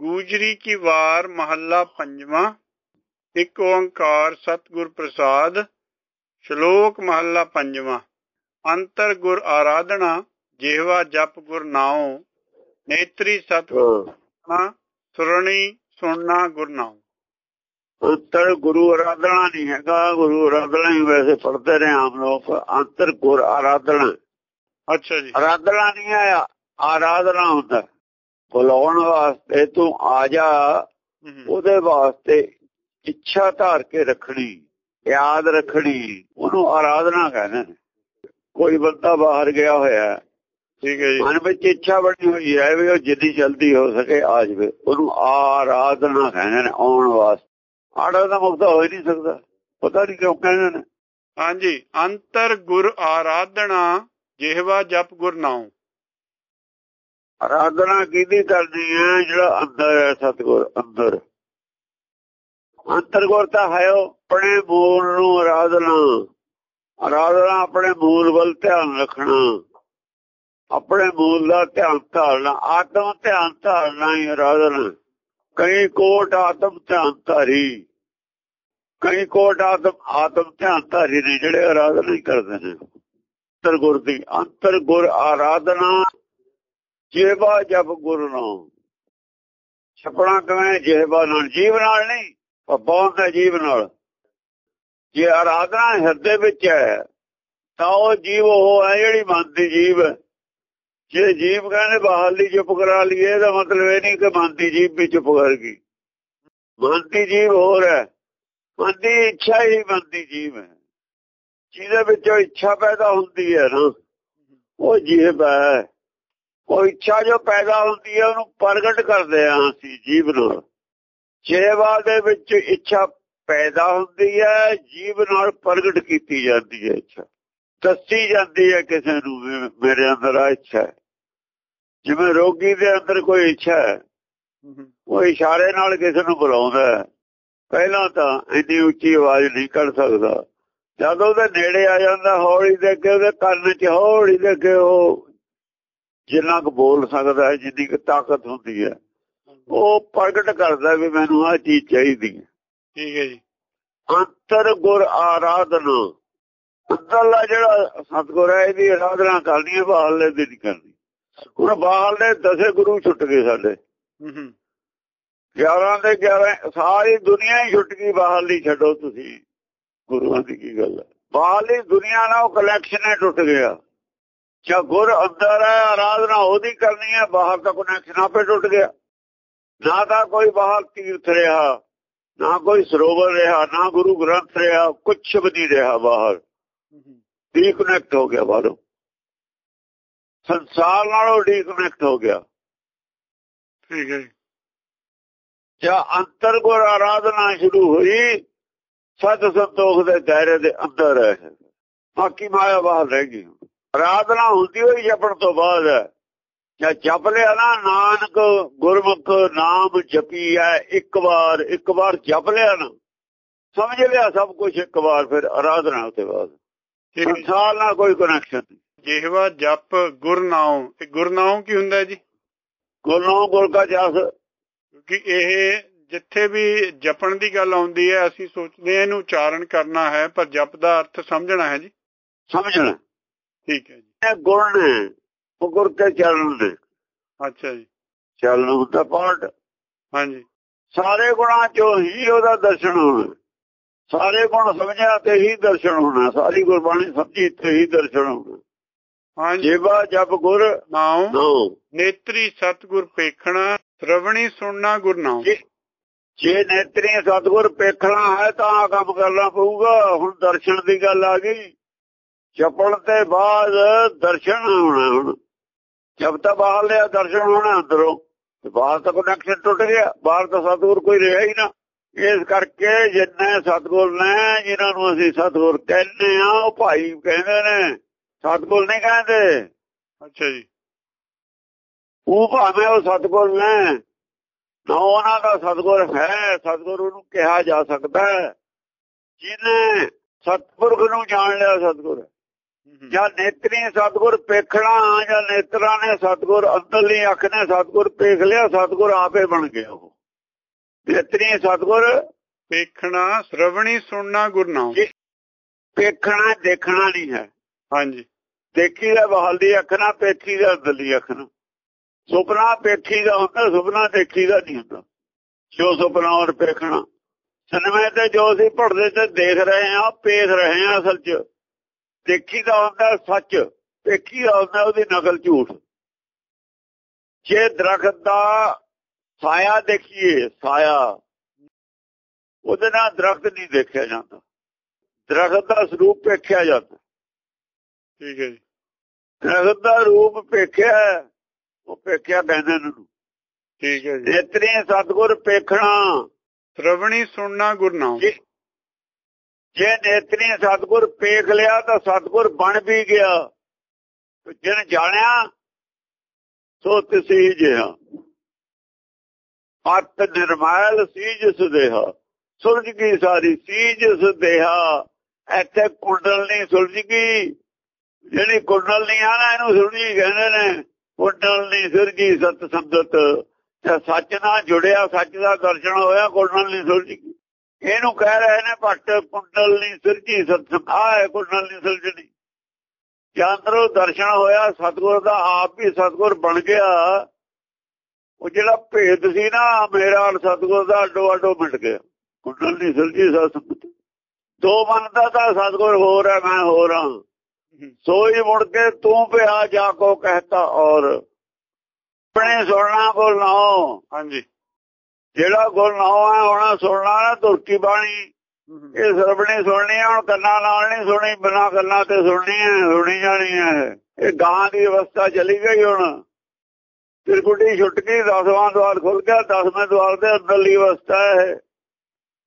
ਗੂਜਰੀ ਕੀ ਵਾਰ ਮਹੱਲਾ ਪੰਜਵਾਂ ਇੱਕ ਓੰਕਾਰ ਸਤਿਗੁਰ ਪ੍ਰਸਾਦ ਸ਼ਲੋਕ ਮਹੱਲਾ ਪੰਜਵਾਂ। ਅੰਤਰ ਗੁਰ ਆਰਾਧਨਾ ਜਿਹਵਾ ਜਪ ਗੁਰ ਨਾਉ ਨੇਤਰੀ ਸਤਿਗੁਰ। ਸੁਰਣੀ ਸੁਣਨਾ ਗੁਰ ਨਾਉ। ਅੰਤਰ ਗੁਰੂ ਆਰਾਧਨਾ ਨਹੀਂ ਹੈਗਾ ਗੁਰੂ ਆਰਾਧਨਾ ਹੀ ਵੈਸੇ ਪੜ੍ਹਦੇ ਨੇ ਆਮ ਲੋਕ ਅੰਤਰ ਗੁਰ ਆਰਾਧਨਾ। ਅੱਛਾ ਜੀ। ਆਰਾਧਨਾ ਨਹੀਂ ਆਇਆ ਆਰਾਧਨਾ ਹੁੰਦਾ। ਬੁਲਾਉਣ ਵਾਸਤੇ ਤੂੰ ਆ ਜਾ। ਉਹਦੇ ਵਾਸਤੇ ਇੱਛਾ ਧਾਰ ਕੇ ਰੱਖਣੀ ਯਾਦ ਰੱਖਣੀ ਉਹਨੂੰ ਆਰਾਧਨਾ ਕਹਿੰਦੇ ਕੋਈ ਬੰਦਾ ਬਾਹਰ ਗਿਆ ਹੋਇਆ ਠੀਕ ਹੈ ਜੀ। ਮਨ ਵਿੱਚ ਇੱਛਾ ਬਣੀ ਹੋਈ ਹੈ ਵੀ ਉਹ ਜਿੰਨੀ ਜਲਦੀ ਹੋ ਸਕੇ ਆ ਜਾਵੇ। ਉਹਨੂੰ ਆਰਾਧਨਾ ਕਹਿੰਦੇ ਨੇ ਆਉਣ ਵਾਸਤੇ। ਆੜਾ ਦਾ ਮੁਕਤਾ ਹੋ ਹੀ ਨਹੀਂ ਸਕਦਾ। ਪਤਾ ਨਹੀਂ ਕਿਉਂ ਕਹਿੰਦੇ ਨੇ। ਹਾਂਜੀ। ਅੰਤਰ ਗੁਰ ਆਰਾਧਨਾ ਜਿਹਵਾ ਜਪ ਗੁਰ ਨਾਉ। ਆਰਾਧਨਾ ਕਿਹਦੀ ਕਰਨੀ ਹੈ ਜਿਹੜਾ ਅੰਦਰ ਹੈ ਸਤਗੁਰ, ਅੰਦਰ। ਅੰਤਰਗੁਰ ਤਾਂ ਹੈ ਉਹ, ਆਪਣੇ ਮੂਲ ਨੂੰ ਆਰਾਧਨਾ। ਆਰਾਧਨਾ ਆਪਣੇ ਮੂਲ ਵੱਲ ਧਿਆਨ ਰੱਖਣਾ। ਆਪਣੇ ਮੂਲ ਦਾ ਧਿਆਨ ਧਾਰਨਾ। ਆਤਮ ਧਿਆਨ ਧਾਰਨਾ ਹੀ ਆਰਾਧਨਾ। ਕਈ ਕੋਟ ਆਤਮ ਧਿਆਨ ਧਾਰੀ। ਕਈ ਕੋਟ ਆਤਮ ਆਤਮ ਧਿਆਨ ਧਾਰੀ ਨੇ ਜਿਹੜੇ ਆਰਾਧਨਾ ਹੀ ਕਰਦੇ ਨੇ। ਅੰਤਰ ਗੁਰ ਦੀ, ਅੰਤਰ ਗੁਰ ਆਰਾਧਨਾ ਜੇਵਾ ਜਪ ਗੁਰੂ ਨਾਮ। ਛਪਣਾ ਕਿਵੇਂ ਜੇਵਾ ਨਾਲ, ਜੀਵ ਨਾਲ ਨਹੀਂ ਪਪਾਉਂ ਦਾ ਜੀਵ ਨਾਲ। ਜੇ ਆਰਾਧਨਾ ਹਿਰਦੇ ਵਿੱਚ ਹੈ, ਤਾਂ ਉਹ ਜੀਵ ਉਹ ਹੈ ਜਿਹੜੀ ਮਨ ਦੀ ਜੀਵ ਹੈ। ਜੇ ਜੀਵ ਕਹਿੰਦੇ ਬਾਹਰਲੀ ਚੁੱਪ ਕਰਾ ਲਈਏ, ਇਹਦਾ ਮਤਲਬ ਇਹ ਨਹੀਂ ਕਿ ਮਨ ਦੀ ਜੀਵ ਵੀ ਚੁੱਪ ਕਰ ਗਈ। ਮਨ ਦੀ ਜੀਵ ਹੋਰ ਹੈ। ਮਨ ਦੀ ਇੱਛਾ ਹੀ ਮਨ ਦੀ ਜੀਵ ਹੈ। ਜਿਹਦੇ ਵਿੱਚੋਂ ਇੱਛਾ ਪੈਦਾ ਹੁੰਦੀ ਹੈ ਨਾ, ਉਹ ਜੀਵ ਹੈ। ਉਹ ਇੱਛਾ ਜੋ ਪੈਦਾ ਹੁੰਦੀ ਹੈ ਉਹਨੂੰ ਪ੍ਰਗਟ ਕਰਦੇ ਆ ਅਸੀਂ ਜੀਵ ਨਾਲ। ਜੇਵਾ ਦੇ ਵਿੱਚ ਇੱਛਾ ਪੈਦਾ ਹੁੰਦੀ ਹੈ ਜੀਵ ਨਾਲ ਪ੍ਰਗਟ ਕੀਤੀ ਜਾਂਦੀ ਹੈ ਇੱਛਾ। ਦੱਸੀ ਜਾਂਦੀ ਹੈ ਕਿਸੇ ਨੂੰ ਮੇਰੇ ਅੰਦਰ ਆ ਇੱਛਾ ਹੈ। ਜਿਵੇਂ ਰੋਗੀ ਦੇ ਅੰਦਰ ਕੋਈ ਇੱਛਾ ਹੈ ਹਮ, ਉਹ ਇਸ਼ਾਰੇ ਨਾਲ ਕਿਸੇ ਨੂੰ ਬੁਲਾਉਂਦਾ ਹੈ। ਪਹਿਲਾਂ ਤਾਂ ਇੰਨੀ ਉੱਚੀ ਆਵਾਜ਼ ਨਹੀਂ ਕੱਢ ਸਕਦਾ। ਜਦੋਂ ਉਹਦੇ ਨੇੜੇ ਆ ਜਾਂਦਾ ਹੌਲੀ ਦੇ ਕੇ ਉਹਦੇ ਕੰਨ 'ਚ ਹੌਲੀ ਦੇ ਕੇ ਉਹ ਜਿੰਨਾ ਕੁ ਬੋਲ ਸਕਦਾ ਹੈ ਜਿੰਨੀ ਕੁ ਤਾਕਤ ਹੁੰਦੀ ਹੈ ਉਹ ਪ੍ਰਗਟ ਕਰਦਾ ਵੀ ਮੈਨੂੰ ਆਹ ਚੀਜ਼ ਚਾਹੀਦੀ ਹੈ। ਠੀਕ ਹੈ ਜੀ। ਅੰਤਰ ਗੁਰ ਆਰਾਧਨਾ। ਅੰਦਰਲਾ ਜਿਹੜਾ ਸਤਗੁਰ ਹੈ ਇਹਦੀ ਆਰਾਧਨਾ ਕਰਨੀ ਹੈ ਬਾਹਰਲੇ ਦੀ ਨਹੀਂ ਕਰਨੀ। ਹੁਣ ਬਾਹਰਲੇ ਦਸੇ ਗੁਰੂ ਛੁੱਟ ਗਏ ਸਾਡੇ। ਹਮ, 11 ਦੇ 11 ਸਾਰੀ ਦੁਨੀਆ ਹੀ ਛੁੱਟ ਗਈ ਬਾਹਰਲੀ ਛੱਡੋ ਤੁਸੀਂ। ਗੁਰੂਆਂ ਦੀ ਕੀ ਗੱਲ ਹੈ। ਬਾਹਰਲੀ ਦੁਨੀਆ ਨਾਲ ਉਹ ਕਲੈਕਸ਼ਨ ਹੀ ਟੁੱਟ ਗਿਆ। ਜੇ ਗੁਰ ਅੰਦਰ ਹੈ ਆਰਾਧਨਾ ਉਹਦੀ ਕਰਨੀ ਹੈ ਬਾਹਰ ਦਾ ਕਨੈਕਸ਼ਨ ਆਪੇ ਟੁੱਟ ਗਿਆ। ਨਾ ਤਾਂ ਕੋਈ ਬਾਹਰ ਤੀਰਥ ਰਿਹਾ ਨਾ ਕੋਈ ਸਰੋਵਰ ਰਿਹਾ ਨਾ ਗੁਰੂ ਗ੍ਰੰਥ ਰਿਹਾ ਕੁਝ ਵੀ ਨਹੀਂ ਰਿਹਾ ਬਾਹਰ। ਡੀਕਨੈਕਟ ਹੋ ਗਿਆ ਬਾਹਰੋਂ। ਸੰਸਾਰ ਨਾਲੋਂ ਡੀਕਨੈਕਟ ਹੋ ਗਿਆ। ਠੀਕ ਹੈ ਜੀ। ਜਾਂ ਅੰਤਰ ਗੁਰ ਆਰਾਧਨਾ ਸ਼ੁਰੂ ਹੋਈ ਸਤ ਸੰਤੋਖ ਦੇ ਦਾਇਰੇ ਦੇ ਅੰਦਰ ਹੈ। ਬਾਕੀ ਮਾਇਆ ਬਾਹਰ ਰਹਿ ਗਈ। ਆਰਾਧਨਾ ਹੁੰਦੀ ਹੋਈ ਜਪਣ ਤੋਂ ਬਾਅਦ ਜਾਂ ਜਪ ਲਿਆ ਨਾ ਨਾਨਕ ਗੁਰਮੁਖ ਨਾਮ ਜਪੀ ਹੈ ਇੱਕ ਵਾਰ ਇੱਕ ਵਾਰ ਜਪ ਲਿਆ ਨਾ ਸਮਝ ਲਿਆ ਸਭ ਕੁਝ ਇੱਕ ਵਾਰ ਫਿਰ ਆਰਾਧਨਾ ਉਤੇ ਬਾਅਦ। ਸੰਸਾਰ ਨਾਲ ਕੋਈ ਕਨੈਕਸ਼ਨ ਜਿਹਵਾ ਜਪ ਗੁਰ ਨਾਉ ਇਹ ਗੁਰ ਨਾਉ ਕੀ ਹੁੰਦਾ ਜੀ? ਗੁਰੂ ਗੁਰ ਕਾ ਜਸ ਕਿਉਂਕਿ ਇਹ ਜਿੱਥੇ ਵੀ ਜਪਣ ਦੀ ਗੱਲ ਆਉਂਦੀ ਹੈ ਅਸੀਂ ਸੋਚਦੇ ਹਾਂ ਇਹਨੂੰ ਉਚਾਰਨ ਕਰਨਾ ਹੈ ਪਰ ਜਪ ਦਾ ਅਰਥ ਸਮਝਣਾ ਹੈ ਜੀ। ਸਮਝਣਾ। ਠੀਕ ਹੈ ਜੀ। ਇਹ ਗੁਣ ਨੇ ਉਹ ਗੁਰ ਕੇ ਚੱਲਣ ਦੇ। ਅੱਛਾ ਜੀ। ਚੱਲਣ ਹੁੰਦਾ ਪਾਰਟ ਹਾਂਜੀ। ਸਾਰੇ ਗੁਣਾਂ ਚੋਂ ਹੀ ਉਹਦਾ ਦਰਸ਼ਨ ਹੋਣਾ ਸਾਰੇ ਗੁਣ ਸਮਝਿਆ ਤੇ ਹੀ ਦਰਸ਼ਨ ਹੋਣਾ। ਸਾਰੀ ਗੁਰਬਾਣੀ ਸਮਝੀ ਤੇ ਹੀ ਦਰਸ਼ਨ ਹੋਣਾ ਹਾਂਜੀ। ਜੇਵਾ ਜਪ ਗੁਰ ਨਾਉ ਨੇਤਰੀ ਸਤਗੁਰ ਪੇਖਣਾ ਸ਼੍ਰਵਣੀ ਸੁਣਨਾ ਗੁਰ ਨਾਉ। ਜੇ- ਨੇਤਰੀ ਸਤਗੁਰ ਪੇਖਣਾ ਹੈ ਤਾਂ ਕੰਮ ਕਰਨਾ ਪਊਗਾ। ਹੁਣ ਦਰਸ਼ਨ ਦੀ ਗੱਲ ਆ ਗਈ। ਜਪਣ ਤੇ ਬਾਅਦ ਦਰਸ਼ਨ ਹੋਣਾ ਹੁਣ। ਜਬ ਤਾਂ ਬਾਹਰ ਲਿਆ ਦਰਸ਼ਨ ਹੋਣਾ ਅੰਦਰੋਂ ਤੇ ਬਾਹਰ ਤਾਂ ਕਨੈਕਸ਼ਨ ਟੁੱਟ ਗਿਆ ਬਾਹਰ ਤਾਂ ਸਤਗੁਰ ਕੋਈ ਰਿਹਾ ਹੀ ਨਾ। ਇਸ ਕਰਕੇ ਜਿੰਨੇ ਸਤਗੁਰ ਨੇ ਜਿਨ੍ਹਾਂ ਨੂੰ ਅਸੀਂ ਸਤਗੁਰ ਕਹਿੰਦੇ ਆ ਉਹ ਭਾਈ ਕਹਿੰਦੇ ਨੇ। ਸਤਗੁਰ ਨਹੀਂ ਕਹਿੰਦੇ? ਅੱਛਾ ਜੀ। ਉਹ ਭਾਵੇਂ ਉਹ ਸਤਗੁਰ ਨੇ ਨਾ ਉਹਨਾਂ ਦਾ ਸਤਗੁਰ ਹੈ ਸਤਗੁਰ ਉਹਨੂੰ ਕਿਹਾ ਜਾ ਸਕਦਾ ਹੈ। ਜਿਹਨੇ ਸਤਪੁਰਖ ਨੂੰ ਜਾਣ ਲਿਆ ਸਤਗੁਰ। ਹੂੰ, ਜਾਂ ਨੇਤਰੀ ਸਤਗੁਰ ਪੇਖਣਾ ਜਾਂ ਨੇਤਰਾਂ ਨੇ ਸਤਗੁਰ ਅੰਦਰਲੀ ਅੱਖ ਨੇ ਸਤਗੁਰ ਪੇਖ ਲਿਆ ਸਤਗੁਰ ਆਪੇ ਬਣ ਗਿਆ ਉਹ। ਨੇਤਰੀ ਸਤਗੁਰ ਵੇਖਣਾ ਸ਼ਰਵਣੀ ਸੁਣਨਾ ਗੁਰਨਾਮ। ਪੇਖਣਾ ਦੇਖਣਾ ਨਹੀਂ ਹੈ। ਹਾਂਜੀ। ਦੇਖੀ ਦਾ ਬਹਾਲੀ ਅੱਖ ਨਾਲ ਪੇਖੀ ਦਾ ਅੰਦਰਲੀ ਅੱਖ ਨਾਲ ਸੁਪਨਾ ਪੇਖੀ ਦਾ ਹੁੰਦਾ ਸੁਪਨਾ ਦੇਖੀ ਦਾ ਨਹੀਂ ਹੁੰਦਾ। ਜੋ ਸੁਪਨਾ ਔਰ ਪੇਖਣਾ। ਸਿਨੇਮੇ ਤੇ ਜੋ ਅਸੀਂ ਪੜਦੇ ਤੇ ਦੇਖ ਰਹੇ ਹਾਂ ਪੇਖ ਰਹੇ ਹਾਂ ਅਸਲ 'ਚ। ਦੇਖੀ ਦਾ ਹੁੰਦਾ ਸੱਚ ਪੇਖੀ ਦਾ ਹੁੰਦਾ ਉਹਦੀ ਨਕਲ ਝੂਠ। ਜੇ ਦਰਖਤ ਦਾ ਸਾਇਆ ਦੇਖੀਏ ਸਾਇਆ ਉਹਦੇ ਨਾਲ ਦਰਖਤ ਨਹੀਂ ਦੇਖਿਆ ਜਾਂਦਾ। ਦਰਖਤ ਦਾ ਸਰੂਪ ਵੇਖਿਆ ਜਾਂਦਾ। ਠੀਕ ਹੈ ਜੀ। ਦਰਖਤ ਦਾ ਰੂਪ ਵੇਖਿਆ ਉਹ ਵੇਖਿਆ ਕਹਿੰਦੇ ਨੇ। ਠੀਕ ਹੈ ਜੀ। ਨੇਤਰੀ ਸਤਗੁਰ ਪੇਖਣਾ ਸ਼ਰਵਣੀ ਸੁਣਨਾ ਗੁਰਨਾਮ ਜੇ ਨੇਤਰੀ ਸਤਗੁਰ ਪੇਖ ਲਿਆ ਤਾਂ ਸਤਗੁਰ ਬਣ ਵੀ ਗਿਆ। ਜਿਨ ਜਾਣਿਆ, ਸੋ ਤਿਸੀ ਜਿਹਾ। ਅਤ ਨਿਰਮਲ ਸੀ ਜਿਸ ਦੇਹਾ। ਸੁਰਜ ਕੀ ਸਾਰੀ ਸੀ ਜਿਸ ਦੇਹਾ। ਇੱਥੇ ਕੁੰਡਲ ਨਹੀਂ ਸੁਲਝ ਗਈ। ਜਿਹੜੀ ਕੁੰਡਲ ਨਹੀਂ ਆ ਨਾ ਇਹਨੂੰ ਸੁਰਜੀ ਕਹਿੰਦੇ ਨੇ। ਕੁੰਡਲ ਨਹੀਂ ਸੁਰਜੀ ਸਤ ਸੰਗਤ ਤੇ ਸੱਚ ਨਾਲ ਜੁੜਿਆ, ਸੱਚ ਦਾ ਦਰਸ਼ਨ ਹੋਇਆ, ਕੁੰਡਲ ਨਹੀਂ ਸੁਰਜੀ ਇਹਨੂੰ ਕਹਿ ਰਹੇ ਨੇ ਭੱਟ ਕੁੰਡਲ ਨਹੀਂ ਸੁਰਜੀ ਸਤ ਆ ਹੈ ਕੁੰਡਲ ਨਹੀਂ ਸੁਰਜਣੀ। ਅੰਦਰੋਂ ਦਰਸ਼ਨ ਹੋਇਆ ਸਤਗੁਰ ਦਾ ਆਪ ਹੀ ਸਤਗੁਰ ਬਣ ਗਿਆ। ਉਹ ਜਿਹੜਾ ਭੇਦ ਸੀ ਨਾ ਮੇਰਾ ਔਰ ਸਤਗੁਰ ਦਾ ਅੱਡੋ ਅੱਡੋ ਮਿਟ ਗਿਆ। ਕੁੰਡਲ ਨਹੀਂ ਸੁਰਜੀ ਸਤ ਸੰਗਤ ਦੋ ਮੰਨਦਾ ਤਾਂ ਸਤਗੁਰ ਹੋਰ ਹੈ ਮੈਂ ਹੋਰ ਹਾਂ। ਸੋਈ ਮੁੜ ਕੇ ਤੂੰ ਪਿਆ ਜਾ ਕੋ ਕਹਤਾ ਔਰ। ਆਪਣੇ ਸੁਣਨਾ ਨਾ ਹਾਂਜੀ। ਜਿਹੜਾ ਗੁਰ ਨਾ ਹੈ ਹੋਣਾ ਸੁਣਨਾ ਨਾ ਤੁਰਕੀ ਬਾਣੀ। ਇਹ ਸਰਬਣੀ ਸੁਣਨੀ ਹੁਣ ਕੰਨਾਂ ਨਾਲ ਨਹੀਂ ਸੁਣੀ ਬਿਨਾ ਕੰਨਾਂ ਤੇ ਸੁਣਨੀ ਹੈ ਸੁਣੀ ਜਾਣੀ ਹੈ। ਇਹ ਗਾਂ ਦੀ ਅਵਸਥਾ ਚਲੀ ਗਈ ਹੁਣ। ਤਿਰਕੁਟੀ ਛੁੱਟ ਗਈ ਦਸਵਾਂ ਦਵਾਰ ਖੁੱਲ ਗਿਆ ਦਸਵੇਂ ਦਵਾਰ ਦੇ ਅੰਦਰਲੀ ਅਵਸਥਾ ਹੈ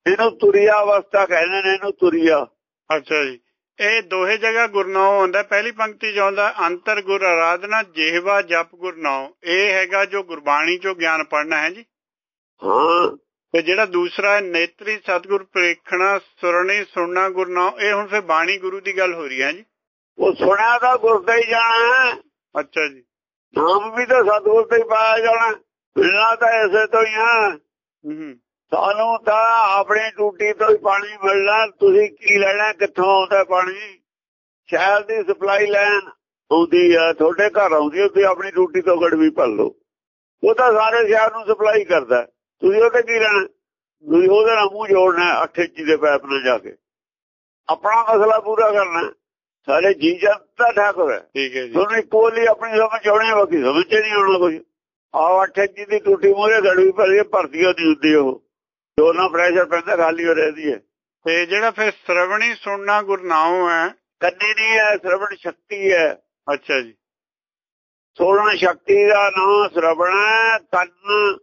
ਇਹਨੂੰ ਤੁਰਿਆ ਅਵਸਥਾ ਕਹਿੰਦੇ ਨੇ ਇਹਨੂੰ ਤੁਰਿਆ। ਅੱਛਾ ਜੀ। ਇਹ ਦੋਹੇ ਜਗ੍ਹਾ ਗੁਰਨਾਮ ਆਉਂਦਾ ਪਹਿਲੀ ਪੰਕਤੀ 'ਚ ਆਉਂਦਾ ਅੰਤਰ ਗੁਰ ਆਰਾਧਨਾ ਜਿਹਵਾ ਜਪ ਗੁਰਨਾਮ ਇਹ ਹੈਗਾ ਜੋ ਗੁਰਬਾਣੀ ਚੋਂ ਗਿਆਨ ਪੜਨਾ ਹੈ ਜੀ। ਹਾਂ। ਤੇ ਜਿਹੜਾ ਦੂਸਰਾ ਹੈ ਨੇਤਰੀ ਸਤਗੁਰ ਪ੍ਰੇਖਣਾ ਸੁਰਣੀ ਸੁਣਨਾ ਗੁਰਨਾਮ ਇਹ ਹੁਣ ਫਿਰ ਬਾਣੀ ਗੁਰੂ ਦੀ ਗੱਲ ਹੋ ਰਹੀ ਹੈ ਜੀ? ਉਹ ਸੁਣਿਆ ਤਾਂ ਗੁਰਦਾ ਹੀ ਜਾਣਾ ਹੈ। ਅੱਛਾ ਜੀ। ਨਾਮ ਵੀ ਤਾਂ ਸਤਗੁਰ ਤੇ ਹੀ ਪਾਇਆ ਜਾਣਾ ਮਿਲਣਾ ਤਾਂ ਐਸੇ ਤੋਂ ਹੀ ਆ ਹੂੰ ਸਾਨੂੰ ਤਾਂ ਆਪਣੀ ਟੂਟੀ ਤੋਂ ਹੀ ਪਾਣੀ ਮਿਲਣਾ ਤੁਸੀਂ ਕੀ ਲੈਣਾ ਕਿੱਥੋਂ ਆਉਂਦਾ ਪਾਣੀ? ਸ਼ਹਿਰ ਦੀ ਸਪਲਾਈ ਲੈਣ ਆਉਂਦੀ ਆ ਤੁਹਾਡੇ ਘਰ ਆਉਂਦੀ ਤੁਸੀਂ ਆਪਣੀ ਟੂਟੀ ਤੋਂ ਗੜਵੀ ਭਰ ਲਓ। ਉਹ ਤਾਂ ਸਾਰੇ ਸ਼ਹਿਰ ਨੂੰ ਸਪਲਾਈ ਕਰਦਾ ਤੁਸੀਂ ਉਹਦੇ ਕੀ ਲੈਣਾ? ਤੁਸੀਂ ਉਹਦੇ ਨਾਲ ਮੂੰਹ ਜੋੜਨਾ 8 ਇੰਚੀ ਦੇ ਪੈਪ ਨਾਲ ਜਾ ਕੇ। ਆਪਣਾ ਮਸਲਾ ਪੂਰਾ ਕਰਨਾ ਸਾਰੇ ਜੀ ਜਨਤਾ ਠਾਕੁਰ ਹੈ। ਠੀਕ ਹੈ ਜੀ। ਤੁਹਾਨੂੰ ਇੱਕ ਬੋਲੀ ਆਪਣੀ ਸਮਝ ਆਉਣੀ ਬਾਕੀ ਸਮਝ 'ਚ ਨਹੀਂ ਆਉਣਾ ਕੁਝ ਆਹ 8 ਇੰਚੀ ਦੀ ਟੂਟੀ ਮੂਹਰੇ ਗੜਵੀ ਭਰੀ ਭਰਤੀ ਹੋਦੀ ਹੁੰਦੀ ਉਹ। ਦੋਨਾਂ ਪ੍ਰੈਸ਼ਰ ਪੈਂਦਾ ਖਾਲੀ ਹੋ ਰਹਦੀ ਹੈ। ਤੇ ਜਿਹੜਾ ਫਿਰ ਸ਼ਰਵਣੀ ਸੁਣਨਾ ਗੁਰਨਾਮ ਹੈ। ਕੰਨੀ ਨਹੀਂ ਹੈ ਸਰਵਣ ਸ਼ਕਤੀ ਹੈ। ਅੱਛਾ ਜੀ। ਸੁਣਨ ਸ਼ਕਤੀ ਦਾ ਨਾਮ ਸਰਵਣ ਕੰਨ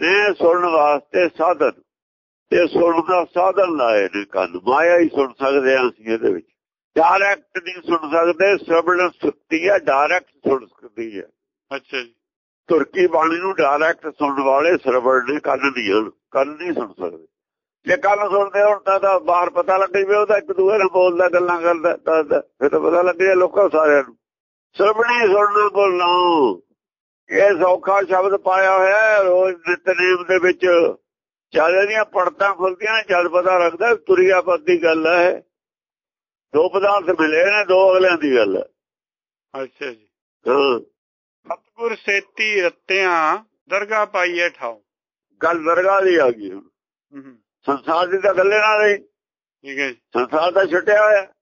ਨੇ ਸੁਣਨ ਵਾਸਤੇ ਸਾਧਨ। ਤੇ ਸੁਣਨ ਦਾ ਸਾਧਨ ਲਾਏ ਨੇ ਕੰਨ। ਮਾਇਆ ਹੀ ਸੁਣ ਸਕਦੇ ਹਾਂ ਅਸੀਂ ਇਹਦੇ ਵਿੱਚ। ਡਾਇਰੈਕਟ ਨਹੀਂ ਸੁਣ ਸਕਦੇ ਸਰਵਣ ਸ਼ਕਤੀ ਹੈ ਡਾਇਰੈਕਟ ਸੁਣ ਸਕਦੀ ਹੈ ਅੱਛਾ ਜੀ। ਤੁਰਕੀ ਬਾਣੀ ਨੂੰ ਡਾਇਰੈਕਟ ਸੁਣਨ ਵਾਲੇ ਸਰਵਣ ਨੇ ਕੰਨ ਨਹੀਂ ਹਨ ਕੰਨ ਨਹੀਂ ਸੁਣ ਸਕਦੇ। ਜੇ ਕੰਨ ਸੁਣਦੇ ਹੁਣ ਤਾਂ ਬਾਹਰ ਪਤਾ ਲੱਗ ਜਵੇ ਉਹਦਾ ਇੱਕ ਦੂਏ ਨਾਲ ਬੋਲਦਾ ਗੱਲਾਂ ਕਰਦਾ ਫਿਰ ਤਾਂ ਪਤਾ ਲੱਗ ਲੋਕਾਂ ਸਾਰਿਆਂ ਨੂੰ। ਸਰਵਣੀ ਸੁਣਨਾ ਬੋਲਣਾ ਇਹ ਸੌਖਾ ਸ਼ਬਦ ਪਾਇਆ ਹੋਇਆ ਹੈ ਰੋਜ਼ ਨਿਤਨੇਮ ਦੇ ਵਿੱਚ। ਚਾਲੇ ਦੀਆਂ ਪੜਤਾਂ ਖੁੱਲਦੀਆਂ ਜਦ ਪਤਾ ਲੱਗਦਾ ਤੁਰਿਆ ਦੀ ਗੱਲ ਹੈ। ਦੋ ਪਦਾਰਥ ਮਿਲੇ ਨੇ ਦੋ ਅਗਲਿਆਂ ਦੀ ਗੱਲ ਹੈ। ਅੱਛਾ ਜੀ। ਹਾਂ। ਸਤਗੁਰ ਸੇਤੀ ਰਤਿਆਂ ਦਰਗਾ ਪਾਈਏ ਠਾਉ। ਗੱਲ ਦਰਗਾਹ ਦੀ ਆ ਗਈ ਹੁਣ। ਹੂੰ ਹੂੰ। ਸੰਸਾਰ ਦੀ ਤਾਂ ਗੱਲੇ ਨਾਲ ਰਹੀ ਠੀਕ ਹੈ ਸੰਸਾਰ ਦਾ ਛੁੱਟਿਆ ਹੋਇਆ। ਹੂੰ ਹੂੰ